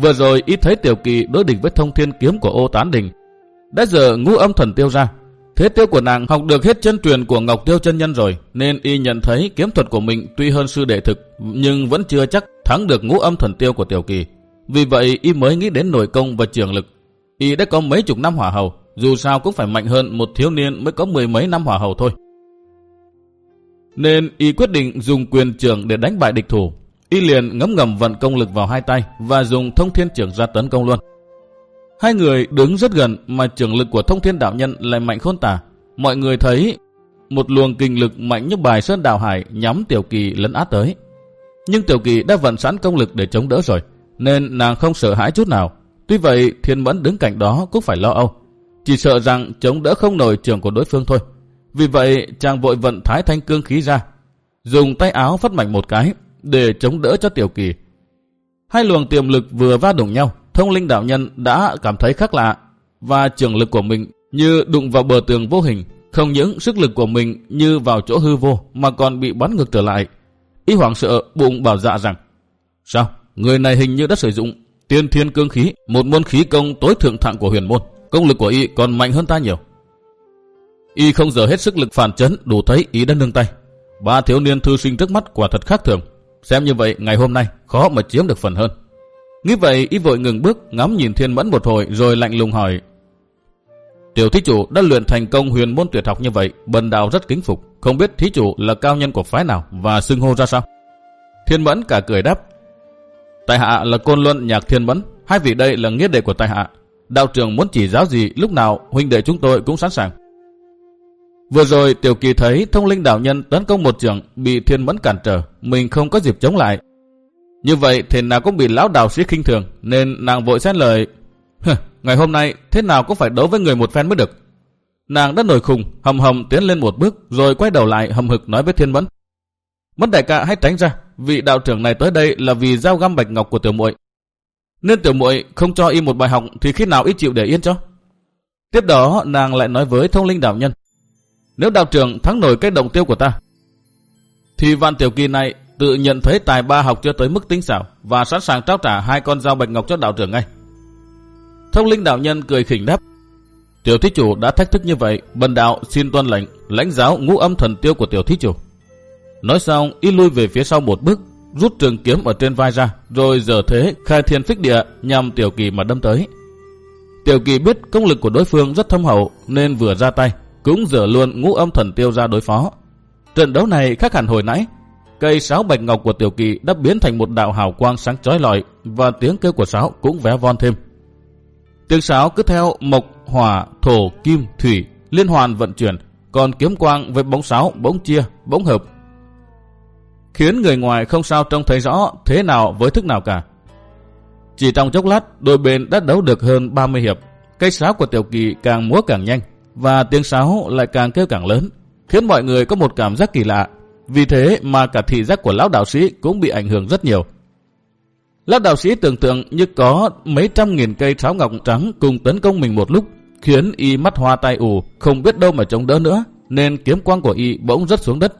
Vừa rồi ít thấy Tiểu Kỳ đối địch với thông thiên kiếm của ô tán đình. Đã giờ ngũ âm thần tiêu ra. Thế tiêu của nàng học được hết chân truyền của Ngọc Tiêu chân nhân rồi, nên y nhận thấy kiếm thuật của mình tuy hơn sư đệ thực, nhưng vẫn chưa chắc thắng được ngũ âm thần tiêu của Tiểu Kỳ. Vì vậy y mới nghĩ đến nội công và trường lực. Y đã có mấy chục năm hỏa hầu, dù sao cũng phải mạnh hơn một thiếu niên mới có mười mấy năm hỏa hầu thôi. Nên y quyết định dùng quyền trưởng để đánh bại địch thủ. Y liền ngấm ngầm vận công lực vào hai tay và dùng thông thiên trưởng ra tấn công luôn. Hai người đứng rất gần mà trưởng lực của thông thiên đạo nhân lại mạnh khôn tả. Mọi người thấy một luồng kinh lực mạnh như bài sơn đào hải nhắm Tiểu Kỳ lấn át tới. Nhưng Tiểu Kỳ đã vận sẵn công lực để chống đỡ rồi, nên nàng không sợ hãi chút nào. Tuy vậy, Thiên Mẫn đứng cạnh đó cũng phải lo âu. Chỉ sợ rằng chống đỡ không nổi trường của đối phương thôi. Vì vậy, chàng vội vận thái thanh cương khí ra, dùng tay áo phất mạnh một cái để chống đỡ cho Tiểu Kỳ. Hai luồng tiềm lực vừa va đụng nhau, thông linh đạo nhân đã cảm thấy khác lạ và trường lực của mình như đụng vào bờ tường vô hình. Không những sức lực của mình như vào chỗ hư vô mà còn bị bắn ngược trở lại. Ý hoảng sợ bụng bảo dạ rằng Sao? Người này hình như đã sử dụng tiên thiên cương khí, một môn khí công tối thượng thặng của huyền môn. Công lực của y còn mạnh hơn ta nhiều. Y không giờ hết sức lực phản chấn đủ thấy y đã nương tay. Ba thiếu niên thư sinh trước mắt quả thật khác thường. Xem như vậy ngày hôm nay khó mà chiếm được phần hơn. Nghĩ vậy y vội ngừng bước ngắm nhìn thiên mẫn một hồi rồi lạnh lùng hỏi. Tiểu thí chủ đã luyện thành công huyền môn tuyệt học như vậy, bần đạo rất kính phục. Không biết thí chủ là cao nhân của phái nào và xưng hô ra sao? Thiên mẫn cả cười đáp. Tài hạ là côn luân nhạc thiên mẫn, hai vị đây là nghĩa đệ của tài hạ. Đạo trưởng muốn chỉ giáo gì lúc nào huynh đệ chúng tôi cũng sẵn sàng. Vừa rồi Tiểu Kỳ thấy thông linh đạo nhân tấn công một trường bị thiên mẫn cản trở, mình không có dịp chống lại. Như vậy thì nào cũng bị lão đạo sĩ khinh thường, nên nàng vội xét lời. Ngày hôm nay thế nào cũng phải đấu với người một phen mới được. Nàng đã nổi khùng, hầm hầm tiến lên một bước rồi quay đầu lại hầm hực nói với thiên mẫn. Mất đại ca hãy tránh ra, vị đạo trưởng này tới đây là vì giao găm bạch ngọc của tiểu muội. Nên tiểu muội không cho y một bài học thì khi nào y chịu để yên cho? Tiếp đó nàng lại nói với thông linh đạo nhân. Nếu đạo trưởng thắng nổi cái động tiêu của ta, thì văn tiểu kỳ này tự nhận thấy tài ba học chưa tới mức tính xảo và sẵn sàng trao trả hai con dao bạch ngọc cho đạo trưởng ngay. Thông linh đạo nhân cười khỉnh đáp. Tiểu thí chủ đã thách thức như vậy, bần đạo xin tuân lệnh, lãnh giáo ngũ âm thần tiêu của tiểu thí chủ. Nói xong, y lui về phía sau một bước, rút trường kiếm ở trên vai ra, rồi giờ thế khai thiên phích địa nhằm tiểu kỳ mà đâm tới. Tiểu kỳ biết công lực của đối phương rất thâm hậu nên vừa ra tay, cũng dở luôn ngũ âm thần tiêu ra đối phó. Trận đấu này khác hẳn hồi nãy. Cây sáo bạch ngọc của tiểu kỳ đã biến thành một đạo hào quang sáng chói lọi và tiếng kêu của sáo cũng vé von thêm. Tiếng sáo cứ theo mộc, hỏa, thổ, kim, thủy liên hoàn vận chuyển, còn kiếm quang với bóng sáo bỗng chia, bỗng hợp. Khiến người ngoài không sao trông thấy rõ thế nào với thức nào cả. Chỉ trong chốc lát, đôi bên đã đấu được hơn 30 hiệp. Cây sáo của tiểu kỳ càng múa càng nhanh, và tiếng sáo lại càng kêu càng lớn, khiến mọi người có một cảm giác kỳ lạ. Vì thế mà cả thị giác của lão đạo sĩ cũng bị ảnh hưởng rất nhiều. Lão đạo sĩ tưởng tượng như có mấy trăm nghìn cây sáo ngọc trắng cùng tấn công mình một lúc, khiến y mắt hoa tai ù, không biết đâu mà chống đỡ nữa, nên kiếm quang của y bỗng rớt xuống đất.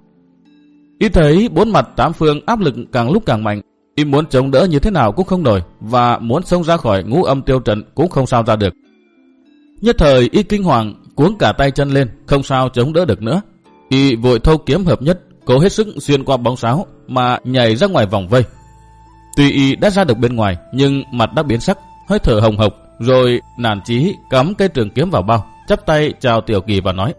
Y thấy bốn mặt tám phương áp lực càng lúc càng mạnh, y muốn chống đỡ như thế nào cũng không nổi, và muốn xông ra khỏi ngũ âm tiêu trận cũng không sao ra được. Nhất thời y kinh hoàng, cuống cả tay chân lên, không sao chống đỡ được nữa. Y vội thâu kiếm hợp nhất, cố hết sức xuyên qua bóng sáo mà nhảy ra ngoài vòng vây. Tuy y đã ra được bên ngoài, nhưng mặt đã biến sắc, hơi thở hồng hộc, rồi nản chí cắm cây trường kiếm vào bao, chắp tay chào Tiểu Kỳ và nói: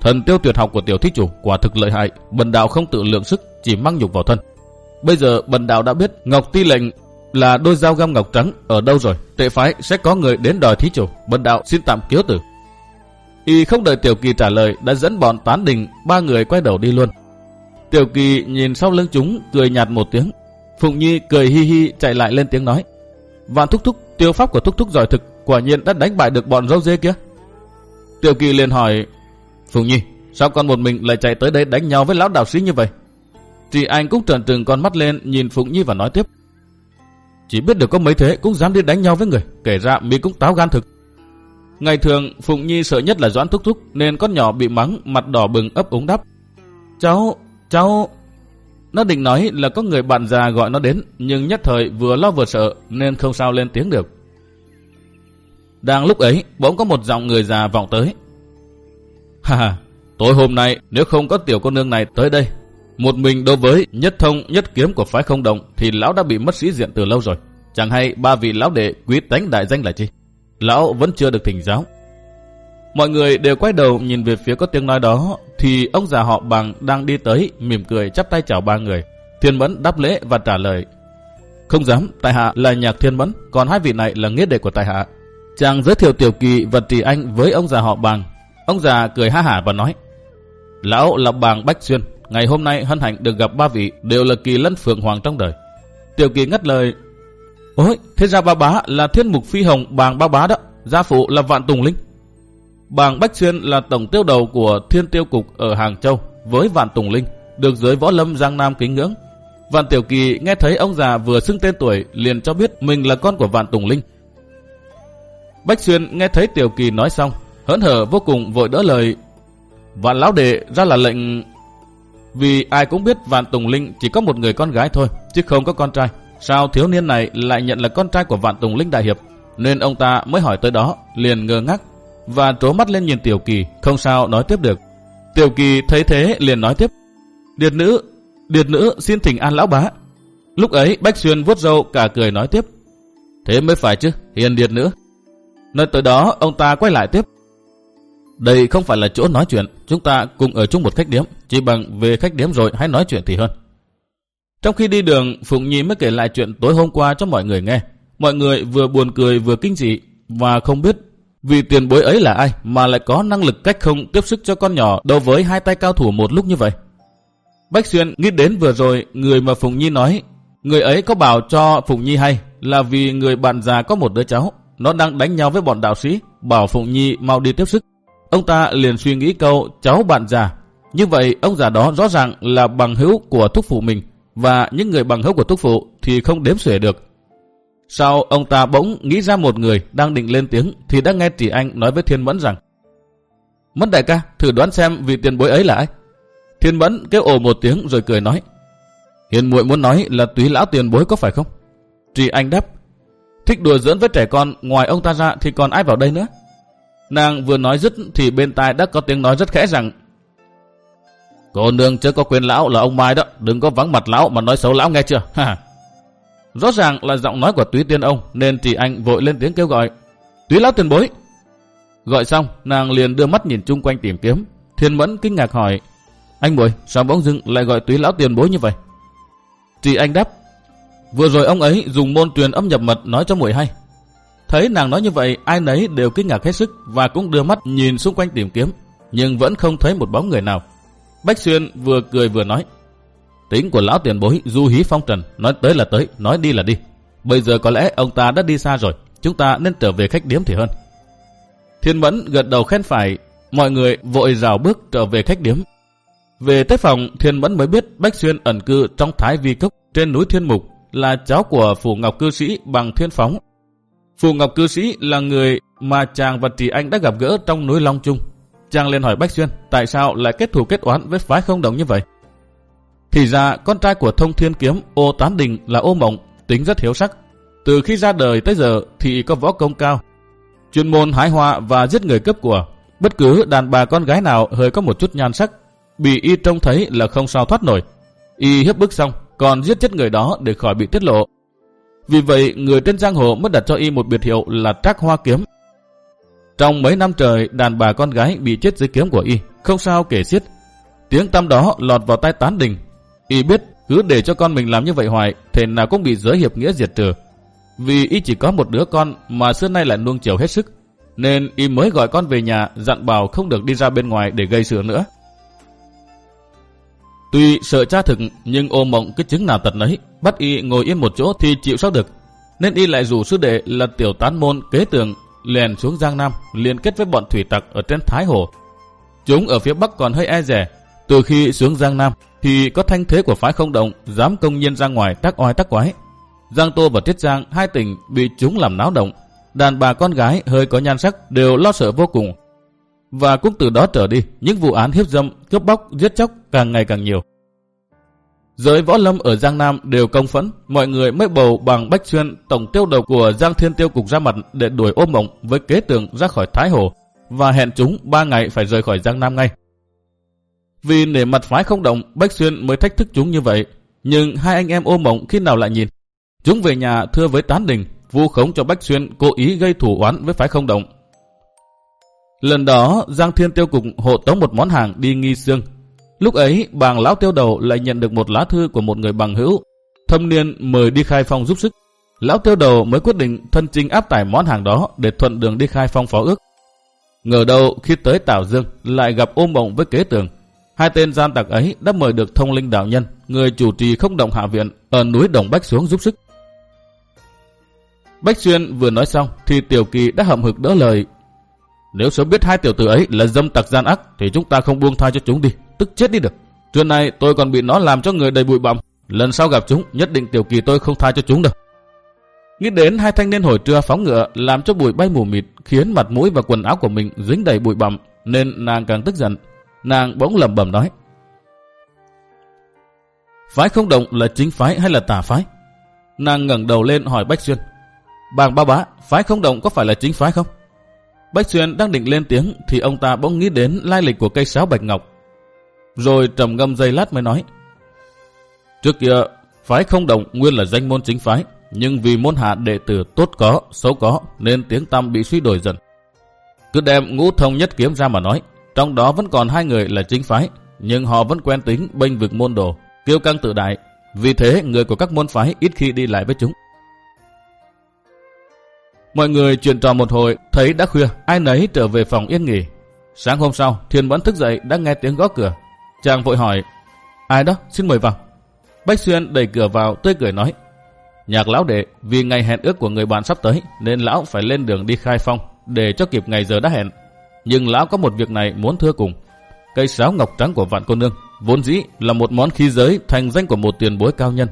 Thần tiêu tuyệt học của tiểu thích chủ quả thực lợi hại, bần đạo không tự lượng sức, chỉ mang nhục vào thân. Bây giờ bần đạo đã biết Ngọc Ti lệnh là đôi dao găm ngọc trắng ở đâu rồi, tệ phái sẽ có người đến đòi thí chủ, bần đạo xin tạm kiếu tử. Y không đợi Tiểu Kỳ trả lời đã dẫn bọn tán đình ba người quay đầu đi luôn. Tiểu Kỳ nhìn sau lưng chúng cười nhạt một tiếng. Phụng Nhi cười hi hi chạy lại lên tiếng nói. Vạn thúc thúc, tiêu pháp của thúc thúc giỏi thực, quả nhiên đã đánh bại được bọn râu dê kia. Tiểu Kỳ liền hỏi, Phụng Nhi, sao con một mình lại chạy tới đây đánh nhau với lão đạo sĩ như vậy? Chị anh cũng trần trừng con mắt lên nhìn Phụng Nhi và nói tiếp. Chỉ biết được có mấy thế cũng dám đi đánh nhau với người, kể ra mi cũng táo gan thực. Ngày thường Phụng Nhi sợ nhất là Doãn Thúc Thúc nên con nhỏ bị mắng mặt đỏ bừng ấp úng đắp. Cháu, cháu... Nó định nói là có người bạn già gọi nó đến, nhưng nhất thời vừa lo vừa sợ nên không sao lên tiếng được. Đang lúc ấy, bỗng có một giọng người già vọng tới. Ha ha, tối hôm nay nếu không có tiểu cô nương này tới đây, một mình đối với nhất thông nhất kiếm của phái không đồng thì lão đã bị mất sĩ diện từ lâu rồi. Chẳng hay ba vị lão đệ quý tánh đại danh là chi? Lão vẫn chưa được thỉnh giáo. Mọi người đều quay đầu nhìn về phía có tiếng nói đó, thì ông già họ bằng đang đi tới, mỉm cười chắp tay chào ba người. Thiên Mẫn đáp lễ và trả lời. Không dám, tại hạ là nhạc Thiên Mẫn, còn hai vị này là nghĩa đệ của tại hạ. Chàng giới thiệu Tiểu Kỳ và Trì Anh với ông già họ bằng. Ông già cười ha hả và nói. Lão là bàng Bách Xuyên, ngày hôm nay hân hạnh được gặp ba vị, đều là kỳ lân phượng hoàng trong đời. Tiểu Kỳ ngắt lời. Ôi, thế ra ba bá là thiên mục phi hồng bàng ba bá đó, gia phụ là vạn tùng linh. Bàng Bách Xuyên là tổng tiêu đầu của Thiên Tiêu Cục ở Hàng Châu với Vạn Tùng Linh, được giới võ lâm Giang Nam kính ngưỡng. Vạn Tiểu Kỳ nghe thấy ông già vừa xưng tên tuổi liền cho biết mình là con của Vạn Tùng Linh. Bách Xuyên nghe thấy Tiểu Kỳ nói xong, hớn hở vô cùng vội đỡ lời. Vạn Lão Đệ ra là lệnh... Vì ai cũng biết Vạn Tùng Linh chỉ có một người con gái thôi, chứ không có con trai. Sao thiếu niên này lại nhận là con trai của Vạn Tùng Linh Đại Hiệp? Nên ông ta mới hỏi tới đó, liền ngơ ngác và trố mắt lên nhìn Tiểu Kỳ, không sao nói tiếp được. Tiểu Kỳ thấy thế liền nói tiếp. Điệt nữ, điệt nữ xin thỉnh an lão bá. Lúc ấy Bách Xuyên vuốt râu cả cười nói tiếp. Thế mới phải chứ, hiền điệt nữ. Nơi tới đó ông ta quay lại tiếp. Đây không phải là chỗ nói chuyện, chúng ta cùng ở chung một khách điếm, chỉ bằng về khách điếm rồi hãy nói chuyện thì hơn. Trong khi đi đường, Phụng Nhi mới kể lại chuyện tối hôm qua cho mọi người nghe. Mọi người vừa buồn cười vừa kinh dị và không biết vì tiền bối ấy là ai mà lại có năng lực cách không tiếp sức cho con nhỏ đối với hai tay cao thủ một lúc như vậy? Bách Xuyên nghĩ đến vừa rồi người mà Phùng Nhi nói, người ấy có bảo cho Phùng Nhi hay là vì người bạn già có một đứa cháu, nó đang đánh nhau với bọn đạo sĩ, bảo Phùng Nhi mau đi tiếp sức. Ông ta liền suy nghĩ câu cháu bạn già. Như vậy ông già đó rõ ràng là bằng hữu của thúc phụ mình và những người bằng hữu của thúc phụ thì không đếm xuể được. Sau ông ta bỗng nghĩ ra một người đang định lên tiếng thì đã nghe Tỷ Anh nói với Thiên Mẫn rằng Mẫn đại ca, thử đoán xem vị tiền bối ấy là ai? Thiên Mẫn kêu ồ một tiếng rồi cười nói Hiền muội muốn nói là túy lão tiền bối có phải không? Trì Anh đáp Thích đùa giỡn với trẻ con ngoài ông ta ra thì còn ai vào đây nữa? Nàng vừa nói dứt thì bên tai đã có tiếng nói rất khẽ rằng Cô nương chưa có quyền lão là ông Mai đó, đừng có vắng mặt lão mà nói xấu lão nghe chưa? Ha Rõ ràng là giọng nói của túy tiên ông nên thì anh vội lên tiếng kêu gọi. Túy lão tiền bối. Gọi xong, nàng liền đưa mắt nhìn chung quanh tìm kiếm. Thiên mẫn kinh ngạc hỏi. Anh bồi, sao bỗng dưng lại gọi túy lão tiền bối như vậy? thì anh đáp. Vừa rồi ông ấy dùng môn truyền âm nhập mật nói cho muội hay. Thấy nàng nói như vậy, ai nấy đều kinh ngạc hết sức và cũng đưa mắt nhìn xung quanh tìm kiếm, nhưng vẫn không thấy một bóng người nào. Bách Xuyên vừa cười vừa nói. Tính của lão tiền bối du hí phong trần, nói tới là tới, nói đi là đi. Bây giờ có lẽ ông ta đã đi xa rồi, chúng ta nên trở về khách điếm thì hơn. Thiên Mẫn gật đầu khen phải, mọi người vội rào bước trở về khách điếm. Về tới phòng, Thiên Mẫn mới biết Bách Xuyên ẩn cư trong Thái Vi Cốc trên núi Thiên Mục là cháu của Phủ Ngọc Cư Sĩ bằng Thiên Phóng. Phù Ngọc Cư Sĩ là người mà chàng và Trì Anh đã gặp gỡ trong núi Long Trung. Chàng liền hỏi Bách Xuyên tại sao lại kết thù kết oán với phái không đồng như vậy. Thì ra con trai của thông thiên kiếm ô tán đình là ô mộng, tính rất hiếu sắc. Từ khi ra đời tới giờ thì có võ công cao. Chuyên môn hái hoa và giết người cấp của. Bất cứ đàn bà con gái nào hơi có một chút nhan sắc, bị y trông thấy là không sao thoát nổi. Y hiếp bức xong, còn giết chết người đó để khỏi bị tiết lộ. Vì vậy, người trên giang hồ mới đặt cho y một biệt hiệu là Trác Hoa Kiếm. Trong mấy năm trời, đàn bà con gái bị chết dưới kiếm của y, không sao kể xiết. Tiếng tâm đó lọt vào tai tán đình, Y biết cứ để cho con mình làm như vậy hoài, thế nào cũng bị giới hiệp nghĩa diệt trừ. Vì y chỉ có một đứa con mà xưa nay lại nuông chiều hết sức, nên y mới gọi con về nhà dặn bảo không được đi ra bên ngoài để gây sự nữa. Tuy sợ cha thực nhưng ôm mộng cái chứng nào tật nấy, bắt y ngồi yên một chỗ thì chịu sao được. Nên y lại rủ sư đệ là tiểu tán môn kế tường lèn xuống Giang Nam liên kết với bọn thủy tặc ở trên Thái Hồ. Chúng ở phía Bắc còn hơi e rẻ, từ khi xuống Giang Nam thì có thanh thế của phái không động dám công nhiên ra ngoài tác oai tác quái. Giang Tô và Tiết Giang hai tỉnh bị chúng làm náo động. Đàn bà con gái hơi có nhan sắc đều lo sợ vô cùng. Và cũng từ đó trở đi, những vụ án hiếp dâm, cướp bóc, giết chóc càng ngày càng nhiều. Giới võ lâm ở Giang Nam đều công phẫn, mọi người mới bầu bằng Bách Xuyên tổng tiêu đầu của Giang Thiên Tiêu Cục ra mặt để đuổi ôm mộng với kế tường ra khỏi Thái Hồ và hẹn chúng ba ngày phải rời khỏi Giang Nam ngay. Vì để mặt phái không động, Bách Xuyên mới thách thức chúng như vậy. Nhưng hai anh em ôm mộng khi nào lại nhìn. Chúng về nhà thưa với Tán Đình, vu khống cho Bách Xuyên cố ý gây thủ oán với phái không động. Lần đó, Giang Thiên Tiêu Cục hộ tống một món hàng đi nghi xương. Lúc ấy, bàng lão tiêu đầu lại nhận được một lá thư của một người bằng hữu. Thâm niên mời đi khai phong giúp sức. Lão tiêu đầu mới quyết định thân chinh áp tải món hàng đó để thuận đường đi khai phong phó ước. Ngờ đâu khi tới Tảo Dương lại gặp ôm mộng với kế tường. Hai tên gian tặc ấy đã mời được thông linh đạo nhân, người chủ trì không động hạ viện ở núi Đồng Bách xuống giúp sức. Bách Xuyên vừa nói xong thì Tiểu Kỳ đã hậm hực đỡ lời. Nếu sớm biết hai tiểu tử ấy là dâm tặc gian ác thì chúng ta không buông tha cho chúng đi, tức chết đi được. Trưa nay tôi còn bị nó làm cho người đầy bụi bặm. Lần sau gặp chúng, nhất định Tiểu Kỳ tôi không tha cho chúng đâu. Nghĩ đến hai thanh niên hồi trưa phóng ngựa làm cho bụi bay mù mịt khiến mặt mũi và quần áo của mình dính đầy bụi bặm nên nàng càng tức giận. Nàng bỗng lẩm bẩm nói. Phái không động là chính phái hay là tà phái? Nàng ngẩng đầu lên hỏi Bách Xuyên. Bàng ba bá, phái không động có phải là chính phái không? Bách Xuyên đang định lên tiếng thì ông ta bỗng nghĩ đến lai lịch của cây sáo bạch ngọc. Rồi trầm ngâm dây lát mới nói. Trước kia, phái không đồng nguyên là danh môn chính phái, nhưng vì môn hạ đệ tử tốt có, xấu có nên tiếng tăm bị suy đổi dần. Cứ đem ngũ thông nhất kiếm ra mà nói, trong đó vẫn còn hai người là chính phái, nhưng họ vẫn quen tính bênh vực môn đồ, kiêu căng tự đại. Vì thế người của các môn phái ít khi đi lại với chúng. Mọi người chuyện trò một hồi, thấy đã khuya, ai nấy trở về phòng yên nghỉ. Sáng hôm sau, Thiên Mẫn thức dậy đã nghe tiếng gõ cửa. Chàng vội hỏi, ai đó, xin mời vào. Bách Xuyên đẩy cửa vào, tươi cười nói, Nhạc lão đệ, vì ngày hẹn ước của người bạn sắp tới, nên lão phải lên đường đi khai phong, để cho kịp ngày giờ đã hẹn. Nhưng lão có một việc này muốn thưa cùng. Cây sáo ngọc trắng của vạn cô nương, vốn dĩ là một món khí giới thành danh của một tiền bối cao nhân.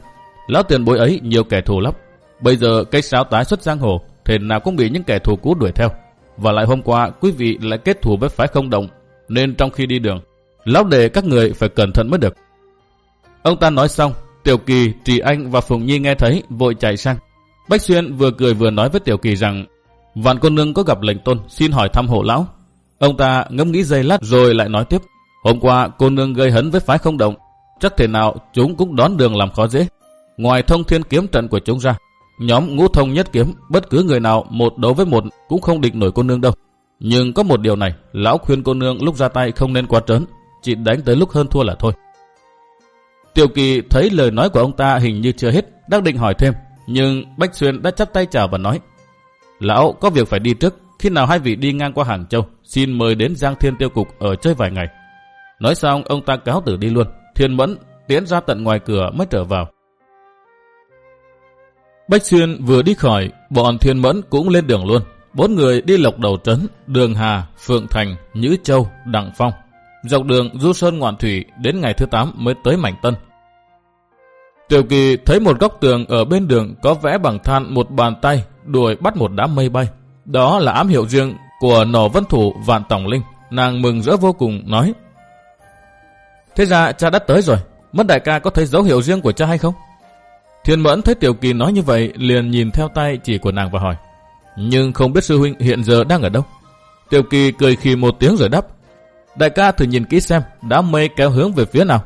Lão tiền bối ấy nhiều kẻ thù lắm. Bây giờ cây sáo tái xuất giang hồ, thể nào cũng bị những kẻ thù cũ đuổi theo. Và lại hôm qua, quý vị lại kết thù với phái không động, nên trong khi đi đường, lão đề các người phải cẩn thận mới được. Ông ta nói xong, Tiểu Kỳ, Trì Anh và Phùng Nhi nghe thấy, vội chạy sang. Bách Xuyên vừa cười vừa nói với Tiểu Kỳ rằng, Vạn cô nương có gặp lệnh tôn, xin hỏi thăm hộ lão. Ông ta ngẫm nghĩ giây lát rồi lại nói tiếp, hôm qua cô nương gây hấn với phái không động, chắc thể nào chúng cũng đón đường làm khó dễ. Ngoài thông thiên kiếm trận của chúng ra, Nhóm ngũ thông nhất kiếm, bất cứ người nào một đấu với một cũng không địch nổi cô nương đâu. Nhưng có một điều này, lão khuyên cô nương lúc ra tay không nên quá trớn, chỉ đánh tới lúc hơn thua là thôi. Tiểu kỳ thấy lời nói của ông ta hình như chưa hết, đang định hỏi thêm, nhưng Bách Xuyên đã chắp tay chào và nói. Lão có việc phải đi trước, khi nào hai vị đi ngang qua Hàng Châu, xin mời đến Giang Thiên Tiêu Cục ở chơi vài ngày. Nói xong ông ta cáo tử đi luôn, Thiên Mẫn tiến ra tận ngoài cửa mới trở vào. Bách Xuyên vừa đi khỏi, bọn Thiên Mẫn cũng lên đường luôn. Bốn người đi lộc đầu trấn, Đường Hà, Phượng Thành, Nhữ Châu, Đặng Phong. Dọc đường du sơn ngoạn thủy đến ngày thứ 8 mới tới Mảnh Tân. Tiểu Kỳ thấy một góc tường ở bên đường có vẽ bằng than một bàn tay đuổi bắt một đám mây bay. Đó là ám hiệu riêng của nổ vân thủ Vạn Tổng Linh. Nàng mừng rỡ vô cùng nói. Thế ra cha đã tới rồi. Mất đại ca có thấy dấu hiệu riêng của cha hay không? Thiên Mẫn thấy Tiểu Kỳ nói như vậy liền nhìn theo tay chỉ của nàng và hỏi. Nhưng không biết sư huynh hiện giờ đang ở đâu. Tiểu Kỳ cười khi một tiếng rồi đáp. Đại ca thử nhìn kỹ xem đã mây kéo hướng về phía nào.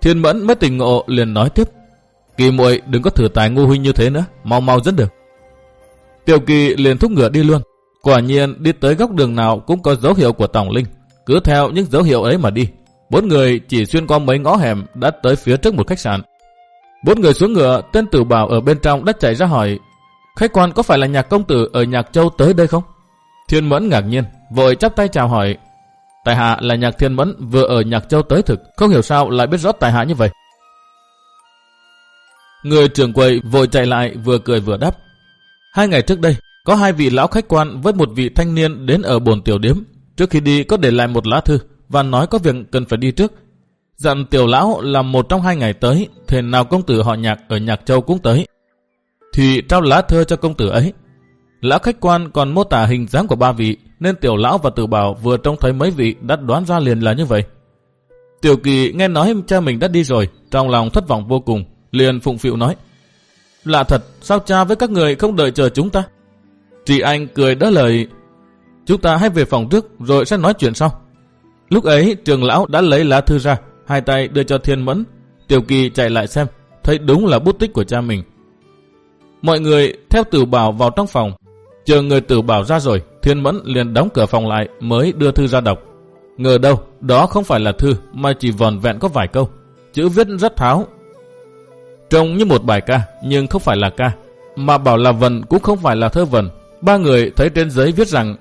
Thiên Mẫn mới tình ngộ liền nói tiếp. Kỳ muội đừng có thử tài ngu huynh như thế nữa, mau mau dẫn được. Tiểu Kỳ liền thúc ngựa đi luôn. Quả nhiên đi tới góc đường nào cũng có dấu hiệu của Tổng Linh. Cứ theo những dấu hiệu ấy mà đi. Bốn người chỉ xuyên qua mấy ngõ hẻm đã tới phía trước một khách sạn. Bốn người xuống ngựa, tên tử bảo ở bên trong đã chạy ra hỏi, khách quan có phải là nhạc công tử ở Nhạc Châu tới đây không? Thiên Mẫn ngạc nhiên, vội chắp tay chào hỏi. Tài hạ là nhạc Thiên Mẫn vừa ở Nhạc Châu tới thực, không hiểu sao lại biết rõ tài hạ như vậy. Người trưởng quầy vội chạy lại vừa cười vừa đáp. Hai ngày trước đây, có hai vị lão khách quan với một vị thanh niên đến ở bồn tiểu điếm. Trước khi đi có để lại một lá thư và nói có việc cần phải đi trước. Dặn tiểu lão là một trong hai ngày tới, thuyền nào công tử họ nhạc ở Nhạc Châu cũng tới. Thì trao lá thơ cho công tử ấy. Lão khách quan còn mô tả hình dáng của ba vị, nên tiểu lão và tử bảo vừa trông thấy mấy vị đã đoán ra liền là như vậy. Tiểu Kỳ nghe nói cha mình đã đi rồi, trong lòng thất vọng vô cùng, liền phụng phịu nói. Lạ thật, sao cha với các người không đợi chờ chúng ta? Chị anh cười đỡ lời, chúng ta hãy về phòng trước rồi sẽ nói chuyện sau. Lúc ấy trường lão đã lấy lá thư ra, hai tay đưa cho thiên mẫn. Tiểu Kỳ chạy lại xem, thấy đúng là bút tích của cha mình. Mọi người theo tử bảo vào trong phòng, chờ người tử bảo ra rồi, thiên mẫn liền đóng cửa phòng lại mới đưa thư ra đọc. Ngờ đâu, đó không phải là thư mà chỉ vòn vẹn có vài câu. Chữ viết rất tháo. Trông như một bài ca, nhưng không phải là ca. Mà bảo là vần cũng không phải là thơ vần. Ba người thấy trên giấy viết rằng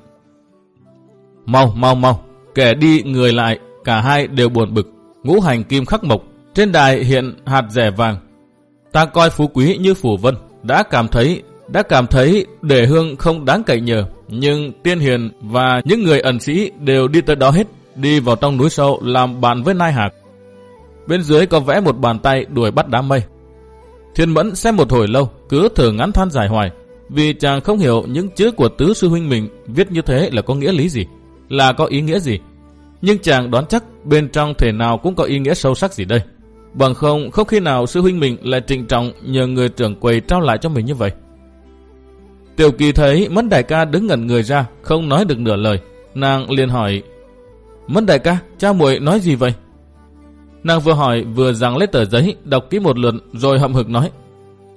Mau, mau, mau, kẻ đi người lại, cả hai đều buồn bực. Ngũ hành kim khắc mộc, trên đài hiện hạt rẻ vàng. Ta coi phú quý như phủ vân, đã cảm thấy đã cảm thấy để hương không đáng cậy nhờ, nhưng tiên hiền và những người ẩn sĩ đều đi tới đó hết đi vào trong núi sâu làm bạn với Nai Hạc. Bên dưới có vẽ một bàn tay đuổi bắt đám mây. Thiên Mẫn xem một hồi lâu, cứ thở ngắn than dài hoài, vì chàng không hiểu những chữ của tứ sư huynh mình viết như thế là có nghĩa lý gì, là có ý nghĩa gì. Nhưng chàng đoán chắc bên trong thể nào cũng có ý nghĩa sâu sắc gì đây. Bằng không, không khi nào sư huynh mình lại trịnh trọng nhờ người trưởng quầy trao lại cho mình như vậy. Tiểu kỳ thấy Mẫn đại ca đứng ngẩn người ra, không nói được nửa lời. Nàng liền hỏi, Mẫn đại ca, cha muội nói gì vậy? Nàng vừa hỏi vừa giằng lấy tờ giấy, đọc kỹ một lượt rồi hậm hực nói.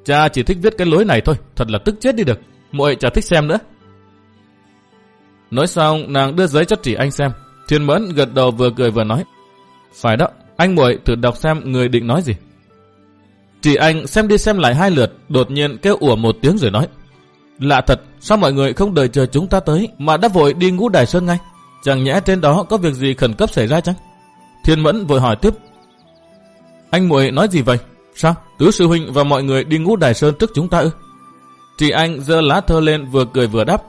Cha chỉ thích viết cái lối này thôi, thật là tức chết đi được. Muội chả thích xem nữa. Nói xong, nàng đưa giấy cho Trị anh xem. Thiên Mẫn gật đầu vừa cười vừa nói. Phải đó, anh muội thử đọc xem người định nói gì. Chị anh xem đi xem lại hai lượt, đột nhiên kêu ủa một tiếng rồi nói. Lạ thật, sao mọi người không đợi chờ chúng ta tới mà đã vội đi ngũ đài sơn ngay? Chẳng nhẽ trên đó có việc gì khẩn cấp xảy ra chăng? Thiên Mẫn vội hỏi tiếp. Anh muội nói gì vậy? Sao? Tứ sư huynh và mọi người đi ngũ đài sơn trước chúng ta ư? Chị anh giơ lá thơ lên vừa cười vừa đáp.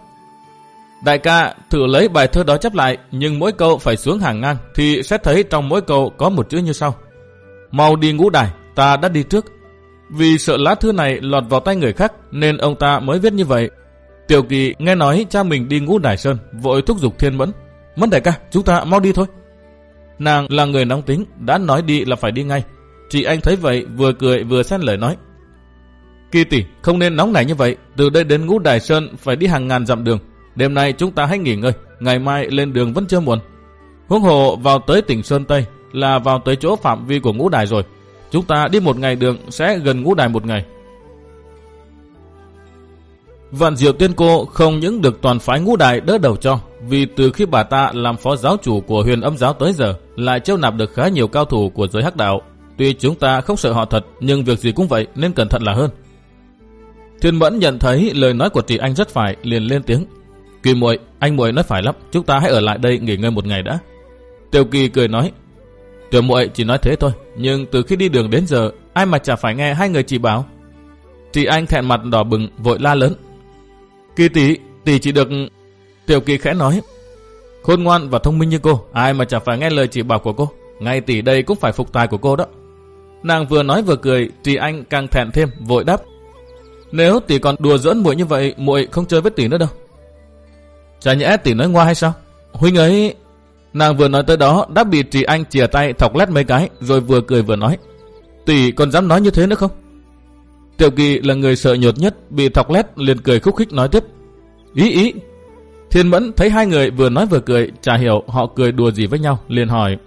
Đại ca thử lấy bài thơ đó chấp lại nhưng mỗi câu phải xuống hàng ngang thì sẽ thấy trong mỗi câu có một chữ như sau. Mau đi ngũ đài, ta đã đi trước. Vì sợ lá thư này lọt vào tay người khác nên ông ta mới viết như vậy. Tiểu kỳ nghe nói cha mình đi ngũ đài sơn vội thúc giục thiên mẫn Mẫn đại ca, chúng ta mau đi thôi. Nàng là người nóng tính, đã nói đi là phải đi ngay. Chị anh thấy vậy vừa cười vừa xen lời nói. Kỳ tỷ, không nên nóng nảy như vậy. Từ đây đến ngũ đài sơn phải đi hàng ngàn dặm đường. Đêm nay chúng ta hãy nghỉ ngơi, ngày mai lên đường vẫn chưa muộn. Huống hồ vào tới tỉnh Sơn Tây là vào tới chỗ phạm vi của ngũ đài rồi. Chúng ta đi một ngày đường sẽ gần ngũ đài một ngày. Vạn diệu tiên cô không những được toàn phái ngũ đài đỡ đầu cho, vì từ khi bà ta làm phó giáo chủ của huyền âm giáo tới giờ, lại trêu nạp được khá nhiều cao thủ của giới hắc đạo. Tuy chúng ta không sợ họ thật, nhưng việc gì cũng vậy nên cẩn thận là hơn. Thiên Mẫn nhận thấy lời nói của chị anh rất phải, liền lên tiếng. Kỳ muội, anh muội nói phải lắm, chúng ta hãy ở lại đây nghỉ ngơi một ngày đã. Tiểu Kỳ cười nói, Tiểu muội chỉ nói thế thôi, nhưng từ khi đi đường đến giờ, ai mà chả phải nghe hai người chỉ bảo. Chị anh thẹn mặt đỏ bừng, vội la lớn. Kỳ tỷ, tỷ chỉ được Tiểu kỳ khẽ nói, khôn ngoan và thông minh như cô, ai mà chả phải nghe lời chỉ bảo của cô. Ngay tỷ đây cũng phải phục tài của cô đó. Nàng vừa nói vừa cười, Trì Anh càng thẹn thêm, vội đáp. Nếu tỷ còn đùa giỡn muội như vậy, muội không chơi với tỷ nữa đâu. Chả nhẽ tỷ nói ngoa hay sao? Huynh ấy... Nàng vừa nói tới đó, đã bị Trì Anh chìa tay thọc lét mấy cái, rồi vừa cười vừa nói. Tỷ còn dám nói như thế nữa không? Tiểu kỳ là người sợ nhột nhất, bị thọc lét liền cười khúc khích nói tiếp. Ý ý, Thiên Mẫn thấy hai người vừa nói vừa cười, chả hiểu họ cười đùa gì với nhau, liền hỏi.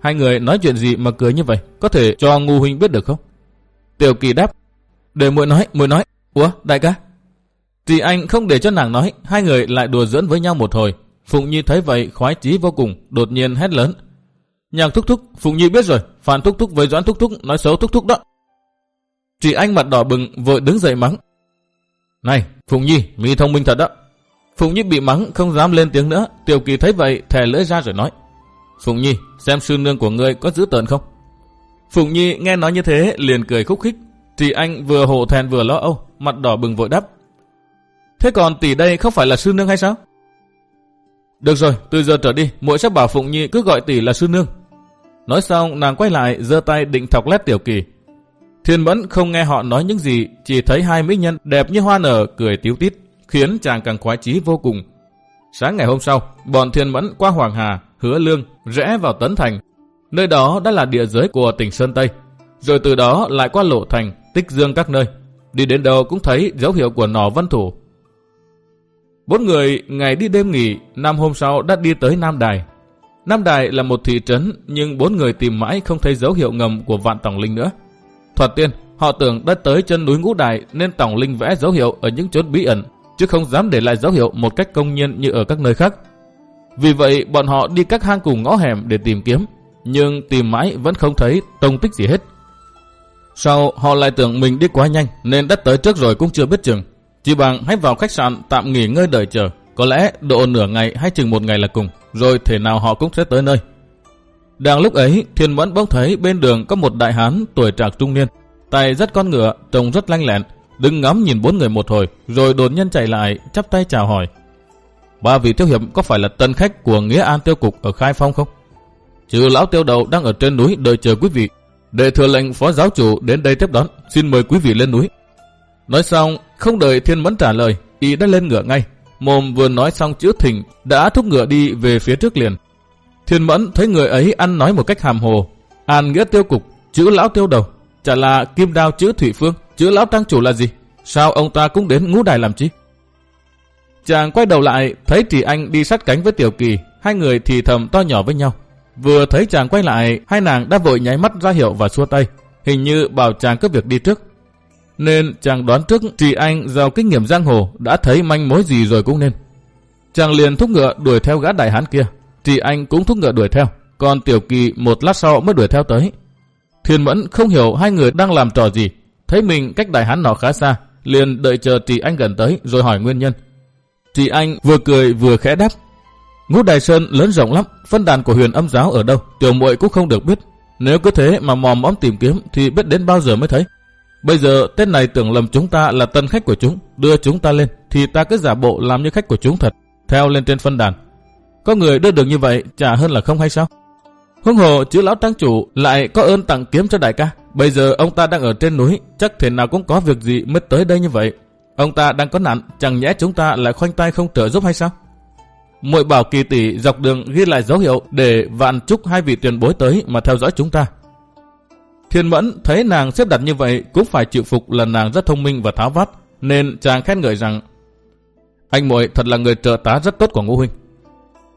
Hai người nói chuyện gì mà cười như vậy, có thể cho ngu huynh biết được không? Tiểu kỳ đáp. Để muội nói, muội nói. Ủa, đại ca? Thì anh không để cho nàng nói, hai người lại đùa giỡn với nhau một hồi. Phụng Nhi thấy vậy khoái chí vô cùng, đột nhiên hét lớn. nhạc thúc thúc, Phụng Nhi biết rồi, Phan thúc thúc với Doãn thúc thúc nói xấu thúc thúc đó. Chị anh mặt đỏ bừng vội đứng dậy mắng. Này, Phụng Nhi, mi thông minh thật đó. Phụng Nhi bị mắng không dám lên tiếng nữa. Tiểu Kỳ thấy vậy thè lưỡi ra rồi nói. Phụng Nhi, xem sư nương của ngươi có giữ tợn không? Phụng Nhi nghe nói như thế liền cười khúc khích. Thì anh vừa hổ thẹn vừa lo âu, mặt đỏ bừng vội đáp. Thế còn tỷ đây không phải là sư nương hay sao? Được rồi, từ giờ trở đi, muội sẽ bảo Phụng Nhi cứ gọi tỷ là sư nương. Nói xong, nàng quay lại, giơ tay định thọc lét Tiểu Kỳ. Thiên Mẫn không nghe họ nói những gì, chỉ thấy hai mỹ nhân đẹp như hoa nở cười tiếu tít khiến chàng càng khoái chí vô cùng. Sáng ngày hôm sau, bọn thiên mẫn qua Hoàng Hà, hứa lương, rẽ vào Tấn Thành. Nơi đó đã là địa giới của tỉnh Sơn Tây, rồi từ đó lại qua lộ thành, tích dương các nơi. Đi đến đâu cũng thấy dấu hiệu của nỏ văn thủ. Bốn người ngày đi đêm nghỉ, năm hôm sau đã đi tới Nam Đài. Nam Đài là một thị trấn, nhưng bốn người tìm mãi không thấy dấu hiệu ngầm của vạn tổng linh nữa. Thoạt tiên, họ tưởng đã tới chân núi Ngũ Đài nên tổng linh vẽ dấu hiệu ở những chốn bí ẩn, chứ không dám để lại dấu hiệu một cách công nhiên như ở các nơi khác. Vì vậy, bọn họ đi các hang cùng ngõ hẻm để tìm kiếm, nhưng tìm mãi vẫn không thấy tông tích gì hết. Sau, họ lại tưởng mình đi quá nhanh nên đã tới trước rồi cũng chưa biết chừng. Chỉ bằng hãy vào khách sạn tạm nghỉ ngơi đợi chờ, có lẽ độ nửa ngày hay chừng một ngày là cùng, rồi thể nào họ cũng sẽ tới nơi. Đang lúc ấy, Thiên Mẫn bỗng thấy bên đường có một đại hán tuổi trạc trung niên, tay rất con ngựa, trông rất lanh lẹn, đứng ngắm nhìn bốn người một hồi, rồi đột nhiên chạy lại, chắp tay chào hỏi. Ba vị tiêu hiệp có phải là tân khách của Nghĩa An Tiêu Cục ở Khai Phong không? Trừ lão tiêu đầu đang ở trên núi đợi chờ quý vị. Để thừa lệnh phó giáo chủ đến đây tiếp đón, xin mời quý vị lên núi. Nói xong, không đợi Thiên Mẫn trả lời, y đã lên ngựa ngay. Mồm vừa nói xong chữ thỉnh, đã thúc ngựa đi về phía trước liền. Thiên Mẫn thấy người ấy ăn nói một cách hàm hồ. An nghĩa tiêu cục, chữ lão tiêu đầu, chả là kim đao chữ thủy phương, chữ lão trang chủ là gì? Sao ông ta cũng đến ngũ đài làm chi? Chàng quay đầu lại, thấy Trì Anh đi sát cánh với Tiểu Kỳ, hai người thì thầm to nhỏ với nhau. Vừa thấy chàng quay lại, hai nàng đã vội nháy mắt ra hiệu và xua tay, hình như bảo chàng cứ việc đi trước. Nên chàng đoán trước chị Anh giàu kinh nghiệm giang hồ đã thấy manh mối gì rồi cũng nên. Chàng liền thúc ngựa đuổi theo gã đại hán kia. chị Anh cũng thúc ngựa đuổi theo, còn Tiểu Kỳ một lát sau mới đuổi theo tới. Thiên Mẫn không hiểu hai người đang làm trò gì, thấy mình cách đại hán nọ khá xa, liền đợi chờ chị Anh gần tới rồi hỏi nguyên nhân. chị Anh vừa cười vừa khẽ đáp. Ngũ Đài Sơn lớn rộng lắm, phân đàn của huyền âm giáo ở đâu, tiểu muội cũng không được biết. Nếu cứ thế mà mò mõm tìm kiếm thì biết đến bao giờ mới thấy. Bây giờ tên này tưởng lầm chúng ta là tân khách của chúng, đưa chúng ta lên, thì ta cứ giả bộ làm như khách của chúng thật, theo lên trên phân đàn. Có người đưa được như vậy, chả hơn là không hay sao? Huống hồ chữ lão trang chủ lại có ơn tặng kiếm cho đại ca. Bây giờ ông ta đang ở trên núi, chắc thế nào cũng có việc gì mới tới đây như vậy. Ông ta đang có nạn, chẳng nhẽ chúng ta lại khoanh tay không trợ giúp hay sao? Muội bảo kỳ tỷ dọc đường ghi lại dấu hiệu để vạn chúc hai vị tiền bối tới mà theo dõi chúng ta. Thiên Mẫn thấy nàng xếp đặt như vậy cũng phải chịu phục là nàng rất thông minh và tháo vát, nên chàng khen ngợi rằng anh muội thật là người trợ tá rất tốt của ngũ huynh.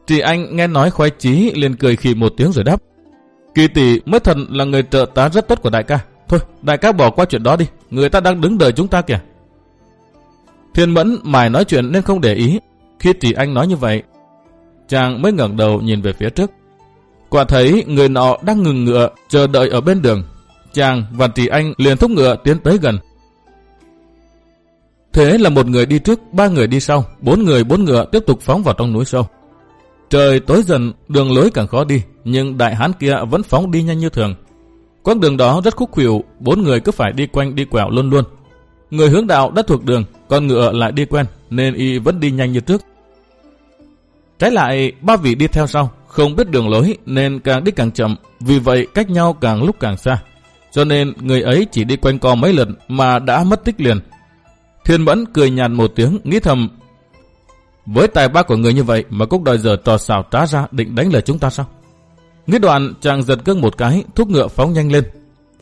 Chị anh nghe nói khoái chí liền cười khì một tiếng rồi đáp. Kỳ tỷ mới thật là người trợ tá rất tốt của đại ca. Thôi, đại ca bỏ qua chuyện đó đi, người ta đang đứng đợi chúng ta kìa. Thiên Mẫn mải nói chuyện nên không để ý. Khi chị anh nói như vậy, chàng mới ngẩng đầu nhìn về phía trước. Quả thấy người nọ đang ngừng ngựa, chờ đợi ở bên đường. Chàng và chị anh liền thúc ngựa tiến tới gần. Thế là một người đi trước, ba người đi sau, bốn người bốn ngựa tiếp tục phóng vào trong núi sâu. Trời tối dần, đường lối càng khó đi, nhưng đại hán kia vẫn phóng đi nhanh như thường. Quãng đường đó rất khúc khuỷu, bốn người cứ phải đi quanh đi quẹo luôn luôn. Người hướng đạo đã thuộc đường, con ngựa lại đi quen, nên y vẫn đi nhanh như trước. Trái lại, ba vị đi theo sau, không biết đường lối nên càng đi càng chậm, vì vậy cách nhau càng lúc càng xa. Cho nên người ấy chỉ đi quanh co mấy lần mà đã mất tích liền. Thiên Mẫn cười nhạt một tiếng, nghĩ thầm. Với tài ba của người như vậy mà cũng đòi giờ trò xào trá ra định đánh lời chúng ta sao? Nghĩ đoạn chàng giật cưng một cái, thúc ngựa phóng nhanh lên.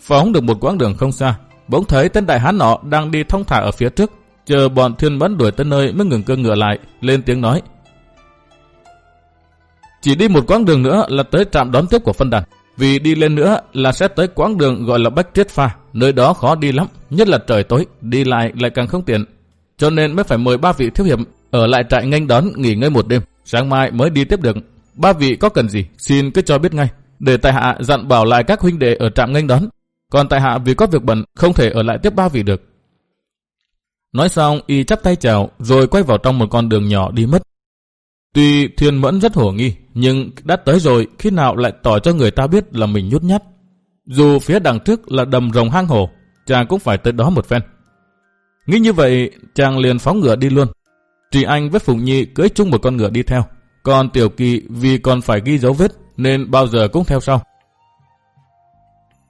Phóng được một quãng đường không xa, bỗng thấy tên đại hán nọ đang đi thông thả ở phía trước, chờ bọn thiên mẫn đuổi tới nơi mới ngừng cơn ngựa lại, lên tiếng nói. Chỉ đi một quãng đường nữa là tới trạm đón tiếp của phân đàn, vì đi lên nữa là sẽ tới quãng đường gọi là Bách Triết Pha, nơi đó khó đi lắm, nhất là trời tối, đi lại lại càng không tiện. Cho nên mới phải mời ba vị thiếu hiệp ở lại trại nghênh đón nghỉ ngơi một đêm, sáng mai mới đi tiếp được. Ba vị có cần gì, xin cứ cho biết ngay, để tại hạ dặn bảo lại các huynh đệ ở trạm nghênh đón. Còn tại hạ vì có việc bận không thể ở lại tiếp ba vị được. Nói xong, y chắp tay chào, rồi quay vào trong một con đường nhỏ đi mất. Tuy thiên mẫn rất hổ nghi, nhưng đã tới rồi, khi nào lại tỏ cho người ta biết là mình nhút nhát. Dù phía đằng trước là đầm rồng hang hồ, chàng cũng phải tới đó một phen. Nghĩ như vậy, chàng liền phóng ngựa đi luôn. Trì Anh với Phụng Nhi cưới chung một con ngựa đi theo. Còn Tiểu Kỳ vì còn phải ghi dấu vết nên bao giờ cũng theo sau.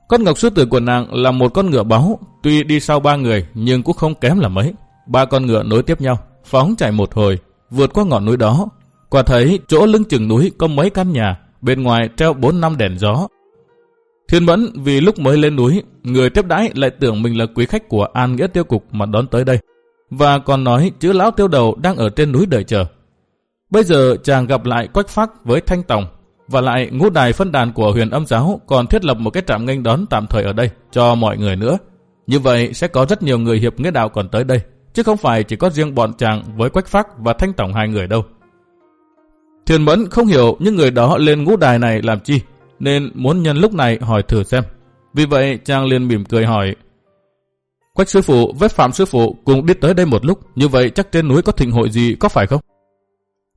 Con ngọc sư tử của nàng là một con ngựa báo, tuy đi sau ba người nhưng cũng không kém là mấy. Ba con ngựa nối tiếp nhau, phóng chạy một hồi, vượt qua ngọn núi đó. Quả thấy chỗ lưng chừng núi có mấy căn nhà, bên ngoài treo bốn năm đèn gió, Thiên Mẫn vì lúc mới lên núi, người tiếp đãi lại tưởng mình là quý khách của An Nghĩa Tiêu Cục mà đón tới đây. Và còn nói chữ lão tiêu đầu đang ở trên núi đợi chờ. Bây giờ chàng gặp lại Quách Phác với Thanh Tòng, và lại ngũ đài phân đàn của huyền âm giáo còn thiết lập một cái trạm nghênh đón tạm thời ở đây cho mọi người nữa. Như vậy sẽ có rất nhiều người hiệp nghĩa đạo còn tới đây, chứ không phải chỉ có riêng bọn chàng với Quách Phác và Thanh Tòng hai người đâu. Thiền Mẫn không hiểu những người đó lên ngũ đài này làm chi, nên muốn nhân lúc này hỏi thử xem. Vì vậy chàng liền mỉm cười hỏi, Quách sư phụ với Phạm sư phụ cùng đi tới đây một lúc, như vậy chắc trên núi có thịnh hội gì có phải không?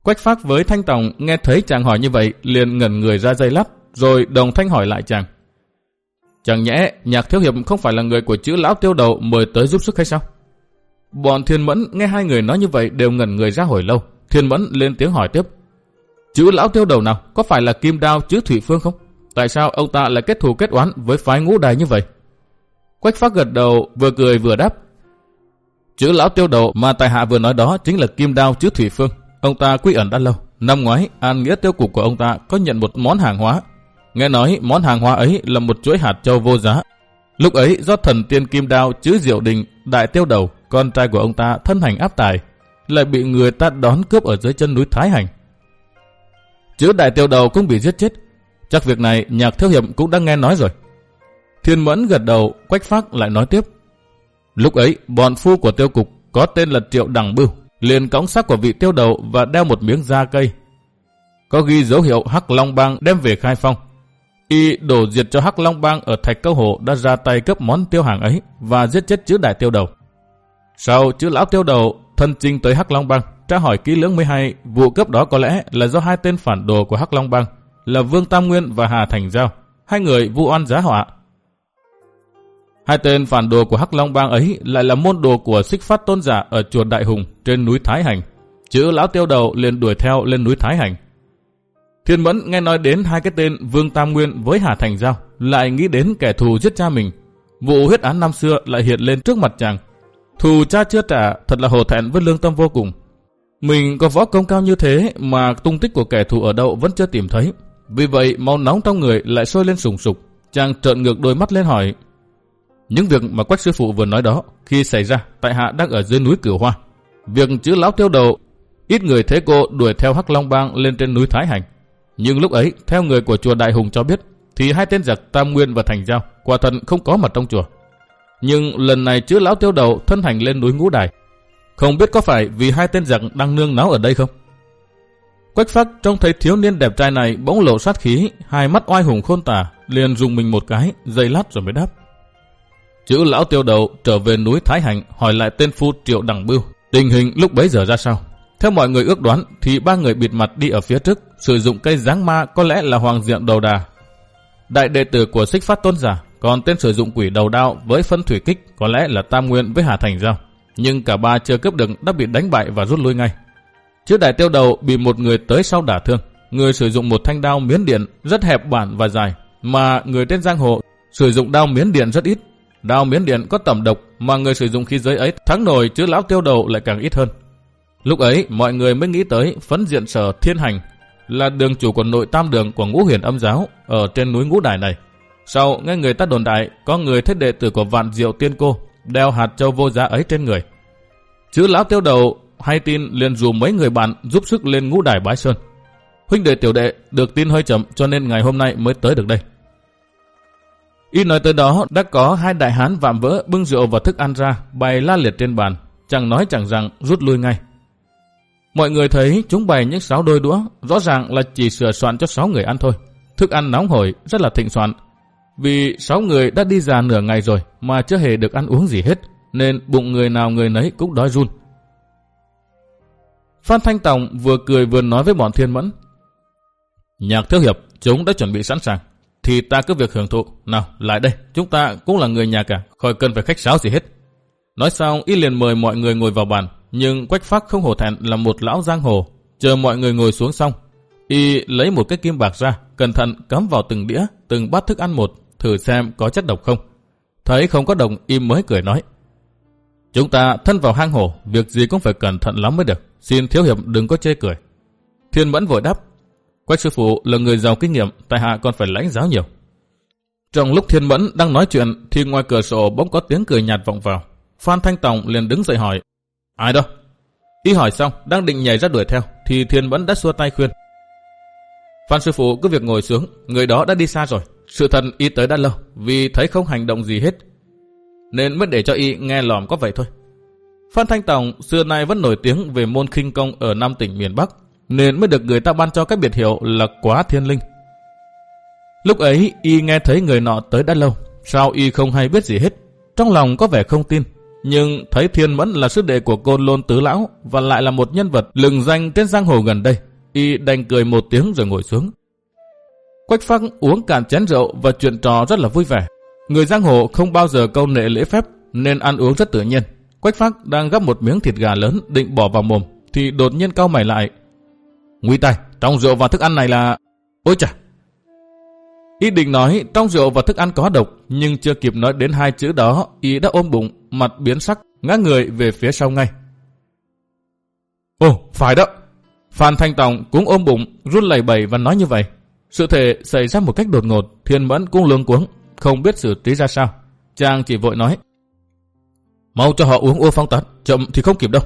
Quách phát với Thanh Tòng nghe thấy chàng hỏi như vậy, liền ngẩn người ra dây lắp, rồi đồng thanh hỏi lại chàng. Chẳng nhẽ nhạc thiếu hiệp không phải là người của chữ lão tiêu đầu mời tới giúp sức hay sao? Bọn thiên mẫn nghe hai người nói như vậy đều ngẩn người ra hồi lâu. Thiên mẫn lên tiếng hỏi tiếp. Chữ lão tiêu đầu nào có phải là kim đao chữ thủy phương không? Tại sao ông ta lại kết thù kết oán với phái ngũ đài như vậy? Quách phát gật đầu vừa cười vừa đáp. Chữ lão tiêu đầu mà tài hạ vừa nói đó chính là kim đao chữ thủy phương. Ông ta quy ẩn đã lâu. Năm ngoái, An Nghĩa tiêu cục của ông ta có nhận một món hàng hóa. Nghe nói món hàng hóa ấy là một chuỗi hạt châu vô giá. Lúc ấy do thần tiên kim đao chữ diệu đình đại tiêu đầu, con trai của ông ta thân hành áp tài, lại bị người ta đón cướp ở dưới chân núi Thái Hành chứ đại tiêu đầu cũng bị giết chết. Chắc việc này nhạc thiếu hiệp cũng đã nghe nói rồi. Thiên mẫn gật đầu, quách phát lại nói tiếp. Lúc ấy, bọn phu của tiêu cục có tên là Triệu Đằng Bưu, liền cõng xác của vị tiêu đầu và đeo một miếng da cây. Có ghi dấu hiệu Hắc Long Bang đem về khai phong. Y đổ diệt cho Hắc Long Bang ở Thạch Câu Hồ đã ra tay cướp món tiêu hàng ấy và giết chết chữ đại tiêu đầu. Sau chữ lão tiêu đầu thân chinh tới Hắc Long Bang, tra hỏi kỹ lưỡng mới hay vụ cướp đó có lẽ là do hai tên phản đồ của Hắc Long Bang là Vương Tam Nguyên và Hà Thành Giao, hai người vu oan giá họa Hai tên phản đồ của Hắc Long Bang ấy lại là môn đồ của Xích Phát Tôn Giả ở chùa Đại Hùng trên núi Thái Hành. Chữ lão tiêu đầu liền đuổi theo lên núi Thái Hành. Thiên Mẫn nghe nói đến hai cái tên Vương Tam Nguyên với Hà Thành Giao, lại nghĩ đến kẻ thù giết cha mình. Vụ huyết án năm xưa lại hiện lên trước mặt chàng. Thù cha chưa trả, thật là hồ thẹn với lương tâm vô cùng. Mình có võ công cao như thế mà tung tích của kẻ thù ở đâu vẫn chưa tìm thấy. Vì vậy máu nóng trong người lại sôi lên sùng sục. Chàng trợn ngược đôi mắt lên hỏi, những việc mà Quách sư phụ vừa nói đó, khi xảy ra, tại hạ đang ở dưới núi Cửu Hoa. Việc chữ lão tiêu đầu, ít người thấy cô đuổi theo Hắc Long Bang lên trên núi Thái Hành. Nhưng lúc ấy, theo người của chùa Đại Hùng cho biết, thì hai tên giặc Tam Nguyên và Thành Giao quả thật không có mặt trong chùa. Nhưng lần này chữ lão tiêu đầu thân hành lên núi Ngũ Đài. Không biết có phải vì hai tên giặc đang nương náu ở đây không? Quách phát trông thấy thiếu niên đẹp trai này bỗng lộ sát khí, hai mắt oai hùng khôn tả, liền dùng mình một cái, dây lát rồi mới đáp. Chữ lão tiêu đầu trở về núi Thái Hành hỏi lại tên phu Triệu Đằng Bưu. Tình hình lúc bấy giờ ra sao? Theo mọi người ước đoán thì ba người bịt mặt đi ở phía trước sử dụng cây giáng ma có lẽ là hoàng diện đầu đà. Đại đệ tử của xích phát tôn giả còn tên sử dụng quỷ đầu đao với phân thủy kích có lẽ là Tam Nguyên với Hà Thành Giao. Nhưng cả ba chưa cướp được đã bị đánh bại và rút lui ngay. Chữ đại tiêu đầu bị một người tới sau đả thương. Người sử dụng một thanh đao miến điện rất hẹp bản và dài, mà người trên giang hồ sử dụng đao miến điện rất ít Đao miến điện có tầm độc mà người sử dụng khí giới ấy thắng nổi chứ lão tiêu đầu lại càng ít hơn. Lúc ấy, mọi người mới nghĩ tới phấn diện sở thiên hành là đường chủ của nội tam đường của ngũ huyền âm giáo ở trên núi ngũ đài này. Sau nghe người ta đồn đại có người thích đệ tử của vạn diệu tiên cô đeo hạt châu vô giá ấy trên người. Chứ lão tiêu đầu hay tin liền dù mấy người bạn giúp sức lên ngũ đài bái sơn. Huynh đệ tiểu đệ được tin hơi chậm cho nên ngày hôm nay mới tới được đây. Y nói tới đó đã có hai đại hán vạm vỡ bưng rượu và thức ăn ra, bày la liệt trên bàn, chẳng nói chẳng rằng rút lui ngay. Mọi người thấy chúng bày những sáu đôi đũa, rõ ràng là chỉ sửa soạn cho sáu người ăn thôi. Thức ăn nóng hổi, rất là thịnh soạn. Vì sáu người đã đi già nửa ngày rồi mà chưa hề được ăn uống gì hết, nên bụng người nào người nấy cũng đói run. Phan Thanh Tòng vừa cười vừa nói với bọn thiên mẫn. Nhạc thiếu hiệp, chúng đã chuẩn bị sẵn sàng thì ta cứ việc hưởng thụ. Nào, lại đây, chúng ta cũng là người nhà cả, khỏi cần phải khách sáo gì hết. Nói xong, y liền mời mọi người ngồi vào bàn, nhưng Quách Phác không hổ thẹn là một lão giang hồ. Chờ mọi người ngồi xuống xong, y lấy một cái kim bạc ra, cẩn thận cắm vào từng đĩa, từng bát thức ăn một, thử xem có chất độc không. Thấy không có độc im mới cười nói. Chúng ta thân vào hang hổ, việc gì cũng phải cẩn thận lắm mới được. Xin thiếu hiệp đừng có chê cười. Thiên Mẫn vội đáp, Quách sư phụ là người giàu kinh nghiệm, tại hạ còn phải lãnh giáo nhiều. Trong lúc Thiên Mẫn đang nói chuyện thì ngoài cửa sổ bỗng có tiếng cười nhạt vọng vào. Phan Thanh Tòng liền đứng dậy hỏi. Ai đâu? Y hỏi xong, đang định nhảy ra đuổi theo, thì Thiên Mẫn đã xua tay khuyên. Phan sư phụ cứ việc ngồi xuống, người đó đã đi xa rồi. Sự thật y tới đã lâu, vì thấy không hành động gì hết. Nên mới để cho y nghe lòm có vậy thôi. Phan Thanh Tòng xưa nay vẫn nổi tiếng về môn khinh công ở Nam tỉnh miền Bắc, nên mới được người ta ban cho cái biệt hiệu là quá thiên linh. Lúc ấy y nghe thấy người nọ tới đã lâu, sao y không hay biết gì hết. Trong lòng có vẻ không tin, nhưng thấy Thiên Mẫn là sư đệ của Côn Lôn Tứ Lão và lại là một nhân vật lừng danh trên giang hồ gần đây. Y đành cười một tiếng rồi ngồi xuống. Quách phăng uống cạn chén rượu và chuyện trò rất là vui vẻ. Người giang hồ không bao giờ câu nệ lễ phép nên ăn uống rất tự nhiên. Quách phác đang gấp một miếng thịt gà lớn định bỏ vào mồm thì đột nhiên cau mày lại. Nguy tai, trong rượu và thức ăn này là... Ôi chà! Y định nói trong rượu và thức ăn có độc nhưng chưa kịp nói đến hai chữ đó Y đã ôm bụng, mặt biến sắc, ngã người về phía sau ngay. Ồ, phải đó! Phan Thanh Tòng cũng ôm bụng, run lẩy bẩy và nói như vậy. Sự thể xảy ra một cách đột ngột, thiên mẫn cũng lương cuống, không biết xử trí ra sao. Chàng chỉ vội nói. Mau cho họ uống ô phong tán, chậm thì không kịp đâu.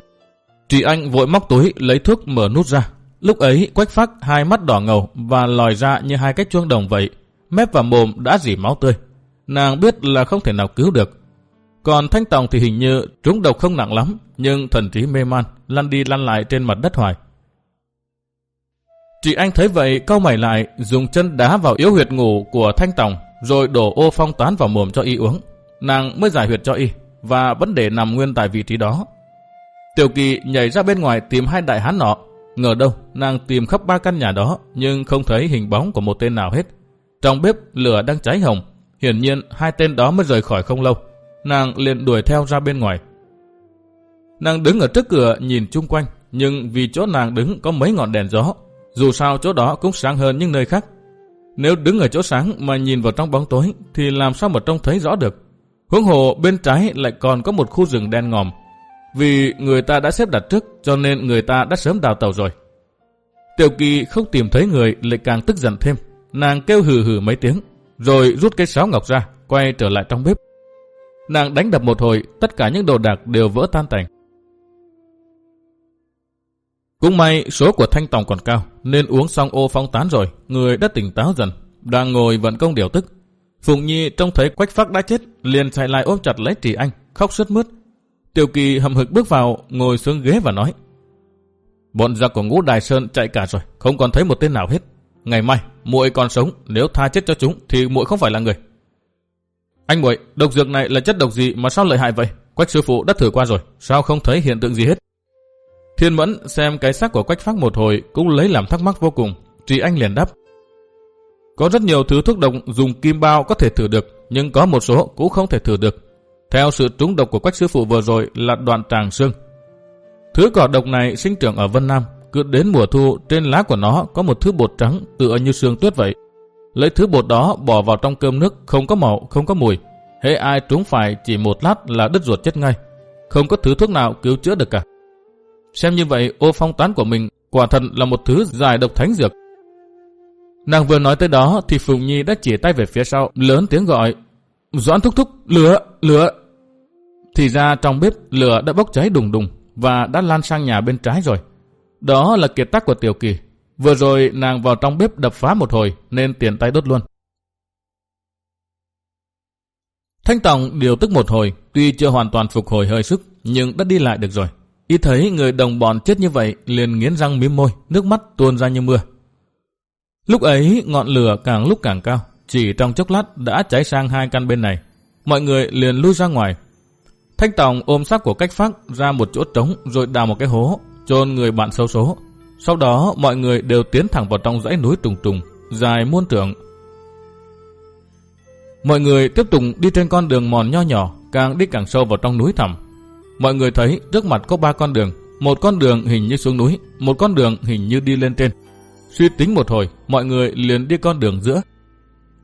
Chị Anh vội móc túi lấy thuốc mở nút ra. Lúc ấy quách phát hai mắt đỏ ngầu và lòi ra như hai cái chuông đồng vậy. Mép và mồm đã dỉ máu tươi. Nàng biết là không thể nào cứu được. Còn Thanh Tòng thì hình như trúng độc không nặng lắm, nhưng thần trí mê man, lăn đi lăn lại trên mặt đất hoài. Chị Anh thấy vậy cau mày lại, dùng chân đá vào yếu huyệt ngủ của Thanh Tòng, rồi đổ ô phong tán vào mồm cho y uống. Nàng mới giải huyệt cho y, và vẫn để nằm nguyên tại vị trí đó. Tiểu kỳ nhảy ra bên ngoài tìm hai đại hán nọ. Ngờ đâu, nàng tìm khắp ba căn nhà đó, nhưng không thấy hình bóng của một tên nào hết. Trong bếp, lửa đang cháy hồng. Hiển nhiên, hai tên đó mới rời khỏi không lâu. Nàng liền đuổi theo ra bên ngoài. Nàng đứng ở trước cửa nhìn chung quanh, nhưng vì chỗ nàng đứng có mấy ngọn đèn gió, dù sao chỗ đó cũng sáng hơn những nơi khác. Nếu đứng ở chỗ sáng mà nhìn vào trong bóng tối thì làm sao mà trông thấy rõ được. Hướng hồ bên trái lại còn có một khu rừng đen ngòm. Vì người ta đã xếp đặt trước cho nên người ta đã sớm đào tàu rồi. Tiểu kỳ không tìm thấy người lại càng tức giận thêm. Nàng kêu hừ hừ mấy tiếng, rồi rút cây sáo ngọc ra, quay trở lại trong bếp. Nàng đánh đập một hồi, tất cả những đồ đạc đều vỡ tan tành. Cũng may số của Thanh Tòng còn cao, nên uống xong ô phong tán rồi, người đã tỉnh táo dần, đang ngồi vận công điều tức. Phụng Nhi trông thấy Quách Phác đã chết, liền chạy lại ôm chặt lấy Trì Anh, khóc sướt mướt. Tiểu Kỳ hầm hực bước vào, ngồi xuống ghế và nói: "Bọn giặc của Ngũ Đài Sơn chạy cả rồi, không còn thấy một tên nào hết. Ngày mai, muội còn sống, nếu tha chết cho chúng thì muội không phải là người." Anh muội, độc dược này là chất độc gì mà sao lợi hại vậy? Quách sư phụ đã thử qua rồi, sao không thấy hiện tượng gì hết? Thiên Mẫn xem cái xác của Quách Phác một hồi cũng lấy làm thắc mắc vô cùng. Trì Anh liền đáp. Có rất nhiều thứ thuốc độc dùng kim bao có thể thử được, nhưng có một số cũng không thể thử được. Theo sự trúng độc của quách sư phụ vừa rồi là đoạn tràng xương. Thứ cỏ độc này sinh trưởng ở Vân Nam, cứ đến mùa thu trên lá của nó có một thứ bột trắng tựa như xương tuyết vậy. Lấy thứ bột đó bỏ vào trong cơm nước không có màu, không có mùi. Hễ ai trúng phải chỉ một lát là đứt ruột chết ngay. Không có thứ thuốc nào cứu chữa được cả. Xem như vậy ô phong toán của mình quả thật là một thứ giải độc thánh dược Nàng vừa nói tới đó thì Phùng Nhi đã chỉ tay về phía sau, lớn tiếng gọi. Doãn thúc thúc, lửa, lửa. Thì ra trong bếp lửa đã bốc cháy đùng đùng và đã lan sang nhà bên trái rồi. Đó là kiệt tác của Tiểu Kỳ. Vừa rồi nàng vào trong bếp đập phá một hồi nên tiền tay đốt luôn. Thanh Tòng điều tức một hồi, tuy chưa hoàn toàn phục hồi hơi sức, nhưng đã đi lại được rồi. Y thấy người đồng bọn chết như vậy, liền nghiến răng mím môi, nước mắt tuôn ra như mưa. Lúc ấy ngọn lửa càng lúc càng cao, chỉ trong chốc lát đã cháy sang hai căn bên này. Mọi người liền lui ra ngoài. Thanh Tòng ôm xác của cách phát ra một chỗ trống rồi đào một cái hố, chôn người bạn xấu số. Sau đó mọi người đều tiến thẳng vào trong dãy núi trùng trùng, dài muôn trượng. Mọi người tiếp tục đi trên con đường mòn nho nhỏ, càng đi càng sâu vào trong núi thẳm. Mọi người thấy trước mặt có ba con đường, một con đường hình như xuống núi, một con đường hình như đi lên trên. Suy tính một hồi, mọi người liền đi con đường giữa.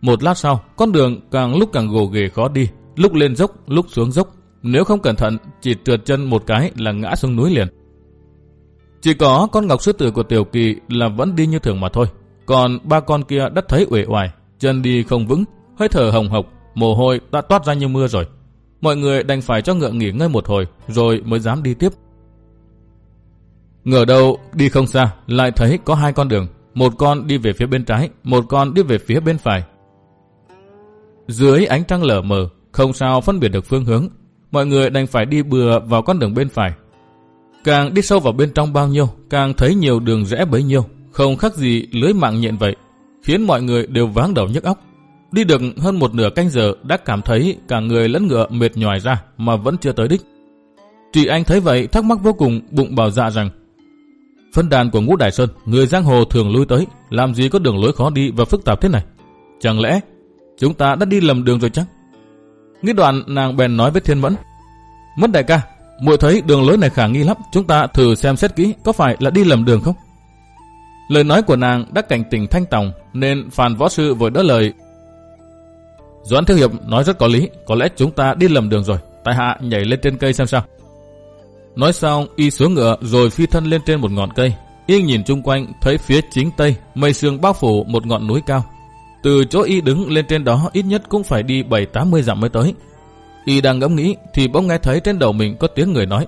Một lát sau, con đường càng lúc càng gồ ghề khó đi, lúc lên dốc, lúc xuống dốc. Nếu không cẩn thận, chỉ trượt chân một cái là ngã xuống núi liền. Chỉ có con ngọc sư tử của Tiểu Kỳ là vẫn đi như thường mà thôi. Còn ba con kia đã thấy uể oải, chân đi không vững, hơi thở hồng hộc, mồ hôi đã toát ra như mưa rồi. Mọi người đành phải cho ngựa nghỉ ngơi một hồi rồi mới dám đi tiếp. Ngờ đâu đi không xa lại thấy có hai con đường, một con đi về phía bên trái, một con đi về phía bên phải. Dưới ánh trăng lờ mờ, không sao phân biệt được phương hướng, mọi người đành phải đi bừa vào con đường bên phải. Càng đi sâu vào bên trong bao nhiêu, càng thấy nhiều đường rẽ bấy nhiêu, không khác gì lưới mạng nhện vậy, khiến mọi người đều váng đầu nhức óc. Đi được hơn một nửa canh giờ đã cảm thấy cả người lẫn ngựa mệt nhòi ra mà vẫn chưa tới đích. Chị anh thấy vậy thắc mắc vô cùng bụng bảo dạ rằng Phân đàn của ngũ Đại Sơn, người giang hồ thường lui tới, làm gì có đường lối khó đi và phức tạp thế này? Chẳng lẽ chúng ta đã đi lầm đường rồi chắc? Nghĩ đoạn nàng bèn nói với Thiên Mẫn. Mẫn đại ca, muội thấy đường lối này khả nghi lắm, chúng ta thử xem xét kỹ có phải là đi lầm đường không? Lời nói của nàng đã cảnh tỉnh thanh tòng nên phàn võ sư vội đỡ lời. Doãn Thiếu Hiệp nói rất có lý, có lẽ chúng ta đi lầm đường rồi, tại hạ nhảy lên trên cây xem sao. Nói xong, y xuống ngựa rồi phi thân lên trên một ngọn cây. Y nhìn chung quanh, thấy phía chính tây, mây sương bao phủ một ngọn núi cao. Từ chỗ y đứng lên trên đó ít nhất cũng phải đi 7-80 dặm mới tới. Y đang ngẫm nghĩ thì bỗng nghe thấy trên đầu mình có tiếng người nói.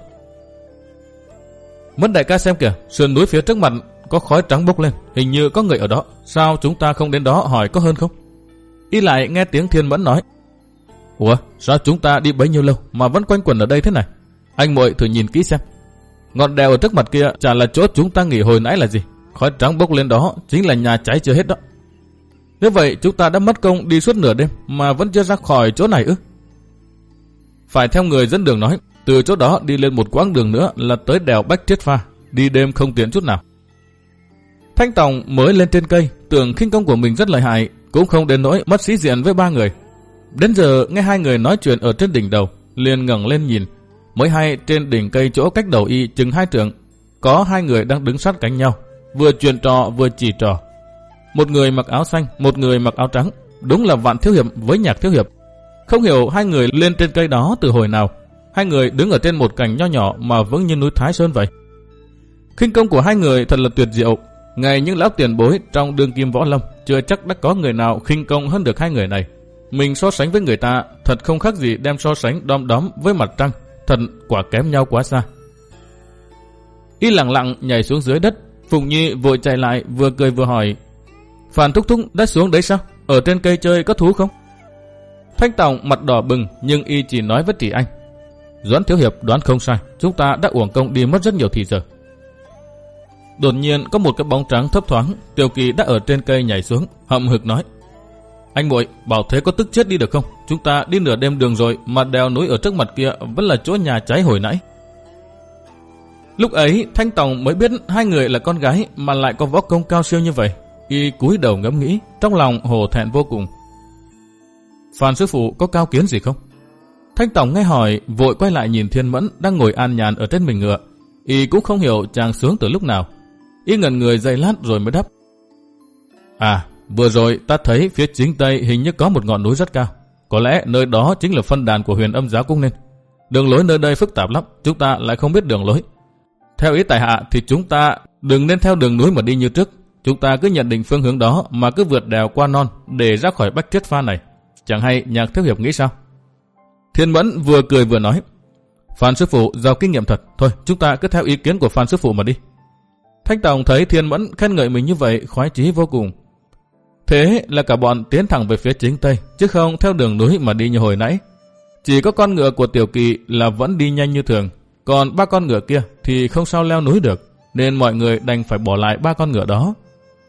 Mất đại ca xem kìa, sườn núi phía trước mặt có khói trắng bốc lên, hình như có người ở đó. Sao chúng ta không đến đó hỏi có hơn không? Y lại nghe tiếng thiên mẫn nói. Ủa, sao chúng ta đi bấy nhiêu lâu mà vẫn quanh quẩn ở đây thế này? Anh muội thử nhìn kỹ xem. Ngọn đèo ở trước mặt kia chả là chỗ chúng ta nghỉ hồi nãy là gì. Khói trắng bốc lên đó chính là nhà cháy chưa hết đó. Nếu vậy chúng ta đã mất công đi suốt nửa đêm mà vẫn chưa ra khỏi chỗ này ư? Phải theo người dẫn đường nói, từ chỗ đó đi lên một quãng đường nữa là tới đèo Bách Triết Pha, đi đêm không tiện chút nào. Thanh Tòng mới lên trên cây, tưởng khinh công của mình rất lợi hại, cũng không đến nỗi mất sĩ diện với ba người. Đến giờ nghe hai người nói chuyện ở trên đỉnh đầu, liền ngẩng lên nhìn, mới hay trên đỉnh cây chỗ cách đầu y chừng hai trượng, có hai người đang đứng sát cạnh nhau, vừa chuyện trò vừa chỉ trò. Một người mặc áo xanh, một người mặc áo trắng, đúng là vạn thiếu hiệp với nhạc thiếu hiệp. Không hiểu hai người lên trên cây đó từ hồi nào, hai người đứng ở trên một cành nho nhỏ mà vững như núi Thái Sơn vậy. Kinh công của hai người thật là tuyệt diệu, ngày những lão tiền bối trong đường kim võ lâm chưa chắc đã có người nào khinh công hơn được hai người này. Mình so sánh với người ta thật không khác gì đem so sánh đom đóm với mặt trăng thật quả kém nhau quá xa. Y lặng lặng nhảy xuống dưới đất, Phùng Nhi vội chạy lại vừa cười vừa hỏi, phản Thúc Thúc đã xuống đấy sao? Ở trên cây chơi có thú không? Thanh Tòng mặt đỏ bừng nhưng y chỉ nói với tỷ anh. Doãn Thiếu Hiệp đoán không sai, chúng ta đã uổng công đi mất rất nhiều thì giờ. Đột nhiên có một cái bóng trắng thấp thoáng, Tiêu Kỳ đã ở trên cây nhảy xuống, hậm hực nói. Anh muội bảo thế có tức chết đi được không? Chúng ta đi nửa đêm đường rồi mà đèo núi ở trước mặt kia vẫn là chỗ nhà cháy hồi nãy. Lúc ấy Thanh Tòng mới biết hai người là con gái mà lại có võ công cao siêu như vậy. Y cúi đầu ngẫm nghĩ, trong lòng hồ thẹn vô cùng. Phan sư phụ có cao kiến gì không? Thanh Tòng nghe hỏi, vội quay lại nhìn Thiên Mẫn đang ngồi an nhàn ở trên mình ngựa. Y cũng không hiểu chàng xuống từ lúc nào. Y ngẩn người dây lát rồi mới đáp. À, Vừa rồi ta thấy phía chính tây hình như có một ngọn núi rất cao. Có lẽ nơi đó chính là phân đàn của huyền âm giáo cung nên. Đường lối nơi đây phức tạp lắm, chúng ta lại không biết đường lối. Theo ý tài hạ thì chúng ta đừng nên theo đường núi mà đi như trước. Chúng ta cứ nhận định phương hướng đó mà cứ vượt đèo qua non để ra khỏi bách thiết pha này. Chẳng hay nhạc thiếu hiệp nghĩ sao? Thiên Mẫn vừa cười vừa nói. Phan sư phụ giàu kinh nghiệm thật. Thôi chúng ta cứ theo ý kiến của Phan sư phụ mà đi. Thanh Tòng thấy Thiên Mẫn khen ngợi mình như vậy khoái chí vô cùng. Thế là cả bọn tiến thẳng về phía chính tây, chứ không theo đường núi mà đi như hồi nãy. Chỉ có con ngựa của Tiểu Kỳ là vẫn đi nhanh như thường, còn ba con ngựa kia thì không sao leo núi được, nên mọi người đành phải bỏ lại ba con ngựa đó.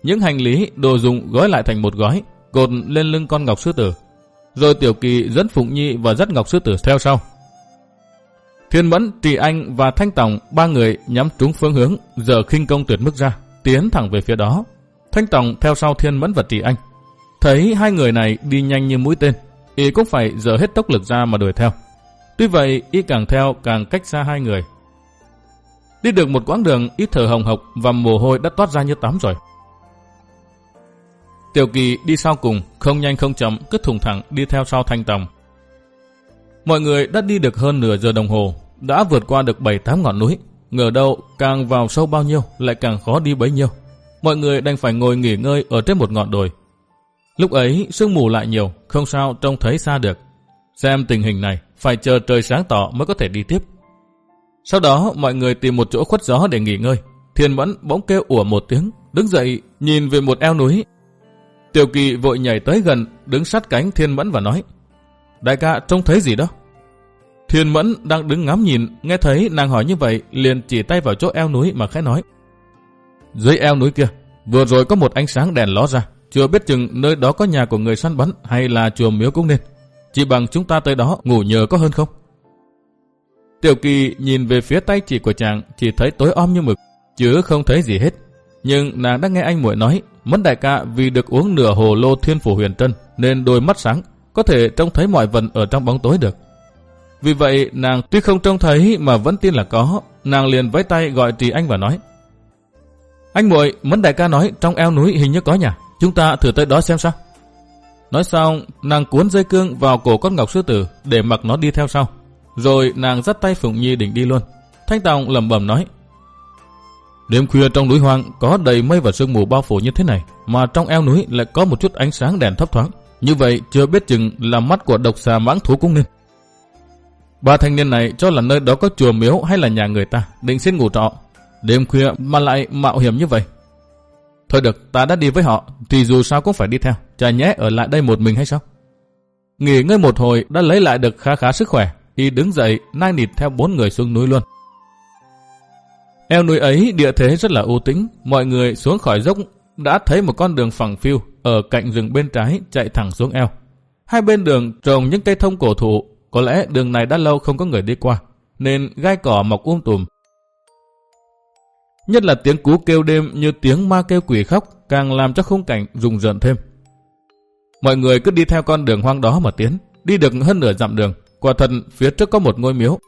Những hành lý, đồ dùng gói lại thành một gói, cột lên lưng con ngọc sư tử. Rồi Tiểu Kỳ dẫn Phụng Nhi và dắt ngọc sư tử theo sau. Thiên Mẫn, Trì Anh và Thanh Tòng, ba người nhắm trúng phương hướng, giờ khinh công tuyệt mức ra, tiến thẳng về phía đó. Thanh Tòng theo sau Thiên Mẫn và Trì Anh. Thấy hai người này đi nhanh như mũi tên, y cũng phải dở hết tốc lực ra mà đuổi theo. Tuy vậy, y càng theo càng cách xa hai người. Đi được một quãng đường, ít thở hồng hộc và mồ hôi đã toát ra như tắm rồi. Tiểu Kỳ đi sau cùng, không nhanh không chậm, cứ thùng thẳng đi theo sau Thanh Tòng. Mọi người đã đi được hơn nửa giờ đồng hồ, đã vượt qua được 7-8 ngọn núi. Ngờ đâu, càng vào sâu bao nhiêu, lại càng khó đi bấy nhiêu mọi người đành phải ngồi nghỉ ngơi ở trên một ngọn đồi. Lúc ấy sương mù lại nhiều, không sao trông thấy xa được. Xem tình hình này, phải chờ trời sáng tỏ mới có thể đi tiếp. Sau đó mọi người tìm một chỗ khuất gió để nghỉ ngơi. Thiên Mẫn bỗng kêu ủa một tiếng, đứng dậy nhìn về một eo núi. Tiểu kỳ vội nhảy tới gần, đứng sát cánh Thiên Mẫn và nói Đại ca trông thấy gì đó? Thiên Mẫn đang đứng ngắm nhìn, nghe thấy nàng hỏi như vậy, liền chỉ tay vào chỗ eo núi mà khẽ nói. Dưới eo núi kia, vừa rồi có một ánh sáng đèn ló ra, chưa biết chừng nơi đó có nhà của người săn bắn hay là chùa miếu cũng nên. Chỉ bằng chúng ta tới đó ngủ nhờ có hơn không? Tiểu kỳ nhìn về phía tay chỉ của chàng, chỉ thấy tối om như mực, chứ không thấy gì hết. Nhưng nàng đã nghe anh muội nói, mất đại ca vì được uống nửa hồ lô thiên phủ huyền trân nên đôi mắt sáng, có thể trông thấy mọi vật ở trong bóng tối được. Vì vậy nàng tuy không trông thấy mà vẫn tin là có, nàng liền với tay gọi Trì Anh và nói. Anh muội, Mẫn đại ca nói trong eo núi hình như có nhà, chúng ta thử tới đó xem sao. Nói xong, nàng cuốn dây cương vào cổ con ngọc sư tử để mặc nó đi theo sau. Rồi nàng dắt tay Phụng Nhi định đi luôn. Thanh Tòng lẩm bẩm nói. Đêm khuya trong núi hoang có đầy mây và sương mù bao phủ như thế này, mà trong eo núi lại có một chút ánh sáng đèn thấp thoáng. Như vậy chưa biết chừng là mắt của độc xà mãng thú cũng nên. Ba thanh niên này cho là nơi đó có chùa miếu hay là nhà người ta, định xin ngủ trọ. Đêm khuya mà lại mạo hiểm như vậy. Thôi được, ta đã đi với họ, thì dù sao cũng phải đi theo, chả nhé ở lại đây một mình hay sao? Nghỉ ngơi một hồi đã lấy lại được khá khá sức khỏe, y đứng dậy nai nịt theo bốn người xuống núi luôn. Eo núi ấy địa thế rất là u tĩnh, mọi người xuống khỏi dốc đã thấy một con đường phẳng phiu ở cạnh rừng bên trái chạy thẳng xuống eo. Hai bên đường trồng những cây thông cổ thụ, có lẽ đường này đã lâu không có người đi qua, nên gai cỏ mọc um tùm. Nhất là tiếng cú kêu đêm như tiếng ma kêu quỷ khóc càng làm cho khung cảnh rùng rợn thêm. Mọi người cứ đi theo con đường hoang đó mà tiến, đi được hơn nửa dặm đường, quả thật phía trước có một ngôi miếu.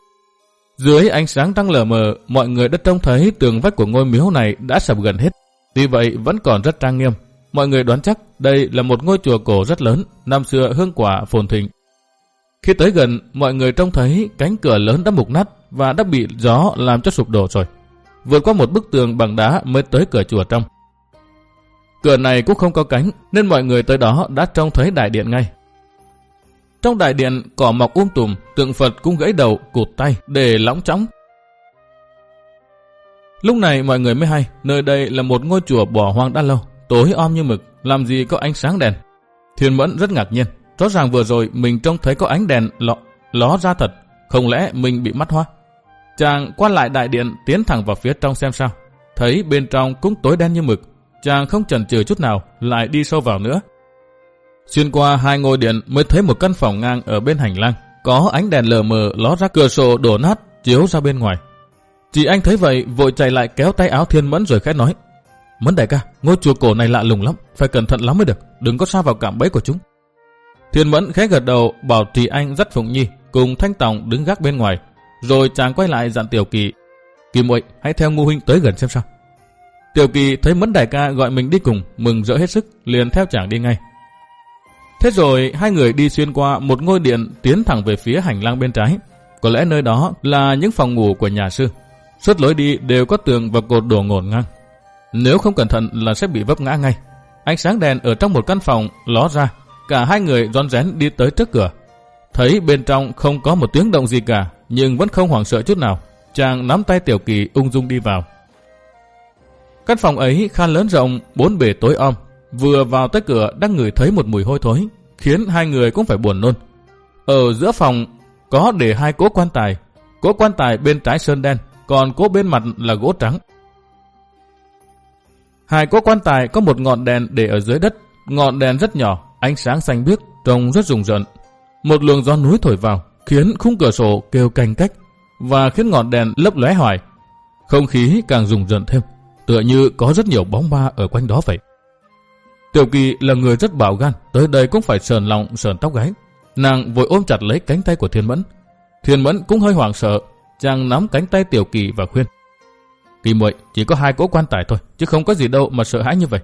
Dưới ánh sáng trăng lờ mờ, mọi người đã trông thấy tường vách của ngôi miếu này đã sập gần hết. Tuy vậy vẫn còn rất trang nghiêm. Mọi người đoán chắc đây là một ngôi chùa cổ rất lớn, năm xưa hương quả phồn thịnh. Khi tới gần, mọi người trông thấy cánh cửa lớn đã mục nát và đã bị gió làm cho sụp đổ rồi. Vượt qua một bức tường bằng đá mới tới cửa chùa trong. Cửa này cũng không có cánh, nên mọi người tới đó đã trông thấy đại điện ngay. Trong đại điện, cỏ mọc um tùm, tượng Phật cũng gãy đầu, cụt tay, để lóng trống. Lúc này mọi người mới hay, nơi đây là một ngôi chùa bỏ hoang đã lâu, tối om như mực, làm gì có ánh sáng đèn. Thiên Mẫn rất ngạc nhiên, rõ ràng vừa rồi mình trông thấy có ánh đèn lọ, ló ra thật, không lẽ mình bị mắt hoa? Chàng qua lại đại điện tiến thẳng vào phía trong xem sao, thấy bên trong cũng tối đen như mực, chàng không chần chừ chút nào, lại đi sâu vào nữa. Xuyên qua hai ngôi điện mới thấy một căn phòng ngang ở bên hành lang, có ánh đèn lờ mờ ló ra cửa sổ đổ nát chiếu ra bên ngoài. Chị anh thấy vậy vội chạy lại kéo tay áo Thiên Mẫn rồi khẽ nói. Mẫn đại ca, ngôi chùa cổ này lạ lùng lắm, phải cẩn thận lắm mới được, đừng có xa vào cảm bẫy của chúng. Thiên Mẫn khẽ gật đầu bảo Trì Anh dắt Phụng Nhi cùng Thanh Tòng đứng gác bên ngoài, rồi chàng quay lại dặn Tiểu Kỳ. Kỳ muội hãy theo ngu huynh tới gần xem sao. Tiểu Kỳ thấy Mẫn đại ca gọi mình đi cùng, mừng rỡ hết sức, liền theo chàng đi ngay. Thế rồi hai người đi xuyên qua một ngôi điện tiến thẳng về phía hành lang bên trái. Có lẽ nơi đó là những phòng ngủ của nhà sư. Suốt lối đi đều có tường và cột đổ ngổn ngang. Nếu không cẩn thận là sẽ bị vấp ngã ngay. Ánh sáng đèn ở trong một căn phòng ló ra. Cả hai người rón rén đi tới trước cửa. Thấy bên trong không có một tiếng động gì cả, nhưng vẫn không hoảng sợ chút nào. Chàng nắm tay Tiểu Kỳ ung dung đi vào. Căn phòng ấy khá lớn rộng, bốn bề tối om, Vừa vào tới cửa đang ngửi thấy một mùi hôi thối, khiến hai người cũng phải buồn nôn. Ở giữa phòng có để hai cố quan tài, cố quan tài bên trái sơn đen, còn cố bên mặt là gỗ trắng. Hai cỗ quan tài có một ngọn đèn để ở dưới đất, ngọn đèn rất nhỏ, ánh sáng xanh biếc, trông rất rùng rợn. Một luồng gió núi thổi vào, khiến khung cửa sổ kêu canh cách, và khiến ngọn đèn lấp lóe hoài. Không khí càng rùng rợn thêm, tựa như có rất nhiều bóng ma ở quanh đó vậy. Tiểu Kỳ là người rất bảo gan, tới đây cũng phải sờn lòng sờn tóc gáy. Nàng vội ôm chặt lấy cánh tay của Thiên Mẫn. Thiên Mẫn cũng hơi hoảng sợ, chàng nắm cánh tay Tiểu Kỳ và khuyên. Kỳ muội chỉ có hai cỗ quan tài thôi, chứ không có gì đâu mà sợ hãi như vậy.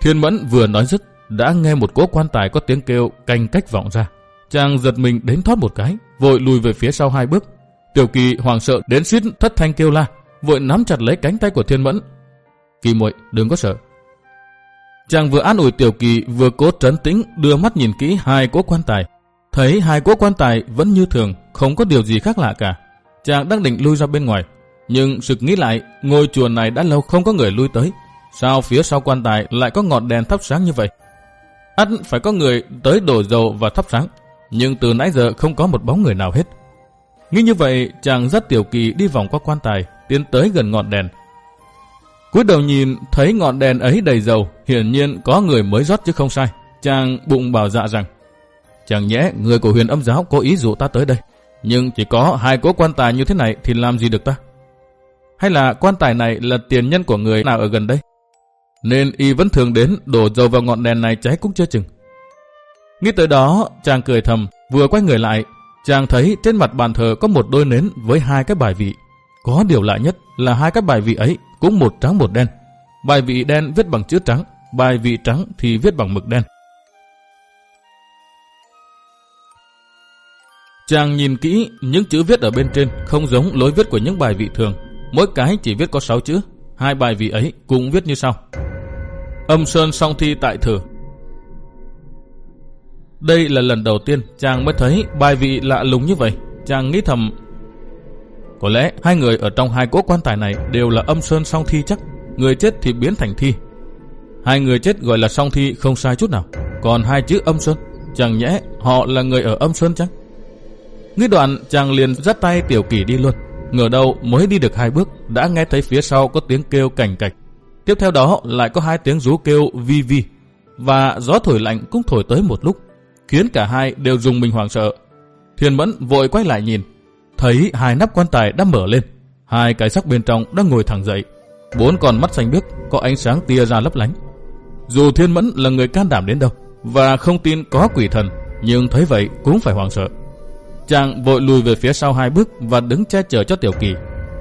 Thiên Mẫn vừa nói dứt, đã nghe một cỗ quan tài có tiếng kêu canh cách vọng ra. Chàng giật mình đến thoát một cái, vội lùi về phía sau hai bước. Tiểu Kỳ hoảng sợ đến suýt thất thanh kêu la, vội nắm chặt lấy cánh tay của Thiên Mẫn. Kỳ muội đừng có sợ, Chàng vừa an ủi Tiểu Kỳ vừa cố trấn tĩnh đưa mắt nhìn kỹ hai cỗ quan tài. Thấy hai cỗ quan tài vẫn như thường, không có điều gì khác lạ cả. Chàng đang định lui ra bên ngoài. Nhưng sực nghĩ lại, ngôi chùa này đã lâu không có người lui tới. Sao phía sau quan tài lại có ngọn đèn thắp sáng như vậy? ắt phải có người tới đổ dầu và thắp sáng. Nhưng từ nãy giờ không có một bóng người nào hết. Nghĩ như vậy, chàng dắt Tiểu Kỳ đi vòng qua quan tài, tiến tới gần ngọn đèn. cúi đầu nhìn thấy ngọn đèn ấy đầy dầu, hiển nhiên có người mới rót chứ không sai. Chàng bụng bảo dạ rằng, chẳng nhẽ người của huyền âm giáo cố ý dụ ta tới đây. Nhưng chỉ có hai cố quan tài như thế này thì làm gì được ta? Hay là quan tài này là tiền nhân của người nào ở gần đây? Nên y vẫn thường đến đổ dầu vào ngọn đèn này cháy cũng chưa chừng. Nghĩ tới đó, chàng cười thầm, vừa quay người lại, chàng thấy trên mặt bàn thờ có một đôi nến với hai cái bài vị. Có điều lạ nhất là hai cái bài vị ấy cũng một trắng một đen. Bài vị đen viết bằng chữ trắng, bài vị trắng thì viết bằng mực đen. Chàng nhìn kỹ những chữ viết ở bên trên không giống lối viết của những bài vị thường. Mỗi cái chỉ viết có 6 chữ, hai bài vị ấy cũng viết như sau. Âm Sơn song thi tại thử. Đây là lần đầu tiên chàng mới thấy bài vị lạ lùng như vậy. Chàng nghĩ thầm, có lẽ hai người ở trong hai cỗ quan tài này đều là âm Sơn song thi chắc. Người chết thì biến thành thi. Hai người chết gọi là song thi không sai chút nào. Còn hai chữ âm Sơn, chẳng nhẽ họ là người ở âm Sơn chắc? Nghĩ đoạn chàng liền dắt tay tiểu kỳ đi luôn. Ngờ đâu mới đi được hai bước đã nghe thấy phía sau có tiếng kêu cảnh cạch. Tiếp theo đó lại có hai tiếng rú kêu vi vi. Và gió thổi lạnh cũng thổi tới một lúc, khiến cả hai đều dùng mình hoảng sợ. Thiền Mẫn vội quay lại nhìn, thấy hai nắp quan tài đã mở lên. Hai cái sắc bên trong đang ngồi thẳng dậy. Bốn con mắt xanh biếc có ánh sáng tia ra lấp lánh. Dù Thiên Mẫn là người can đảm đến đâu và không tin có quỷ thần, nhưng thấy vậy cũng phải hoảng sợ. Chàng vội lùi về phía sau hai bước và đứng che chở cho Tiểu Kỳ,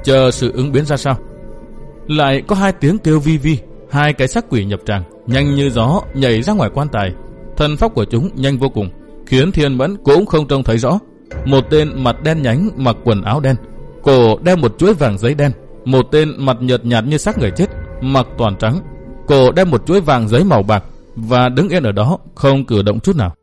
chờ sự ứng biến ra sao. Lại có hai tiếng kêu vi vi, hai cái xác quỷ nhập tràng, nhanh như gió nhảy ra ngoài quan tài. Thân pháp của chúng nhanh vô cùng, khiến Thiên Mẫn cũng không trông thấy rõ. Một tên mặt đen nhánh mặc quần áo đen, cổ đeo một chuỗi vàng giấy đen. Một tên mặt nhợt nhạt như xác người chết, mặc toàn trắng, cổ đeo một chuỗi vàng giấy màu bạc và đứng yên ở đó không cử động chút nào.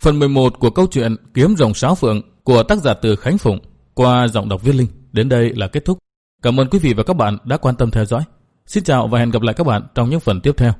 Phần 11 của câu chuyện Kiếm rồng sáo phượng của tác giả từ Khánh Phụng qua giọng đọc viết linh đến đây là kết thúc. Cảm ơn quý vị và các bạn đã quan tâm theo dõi. Xin chào và hẹn gặp lại các bạn trong những phần tiếp theo.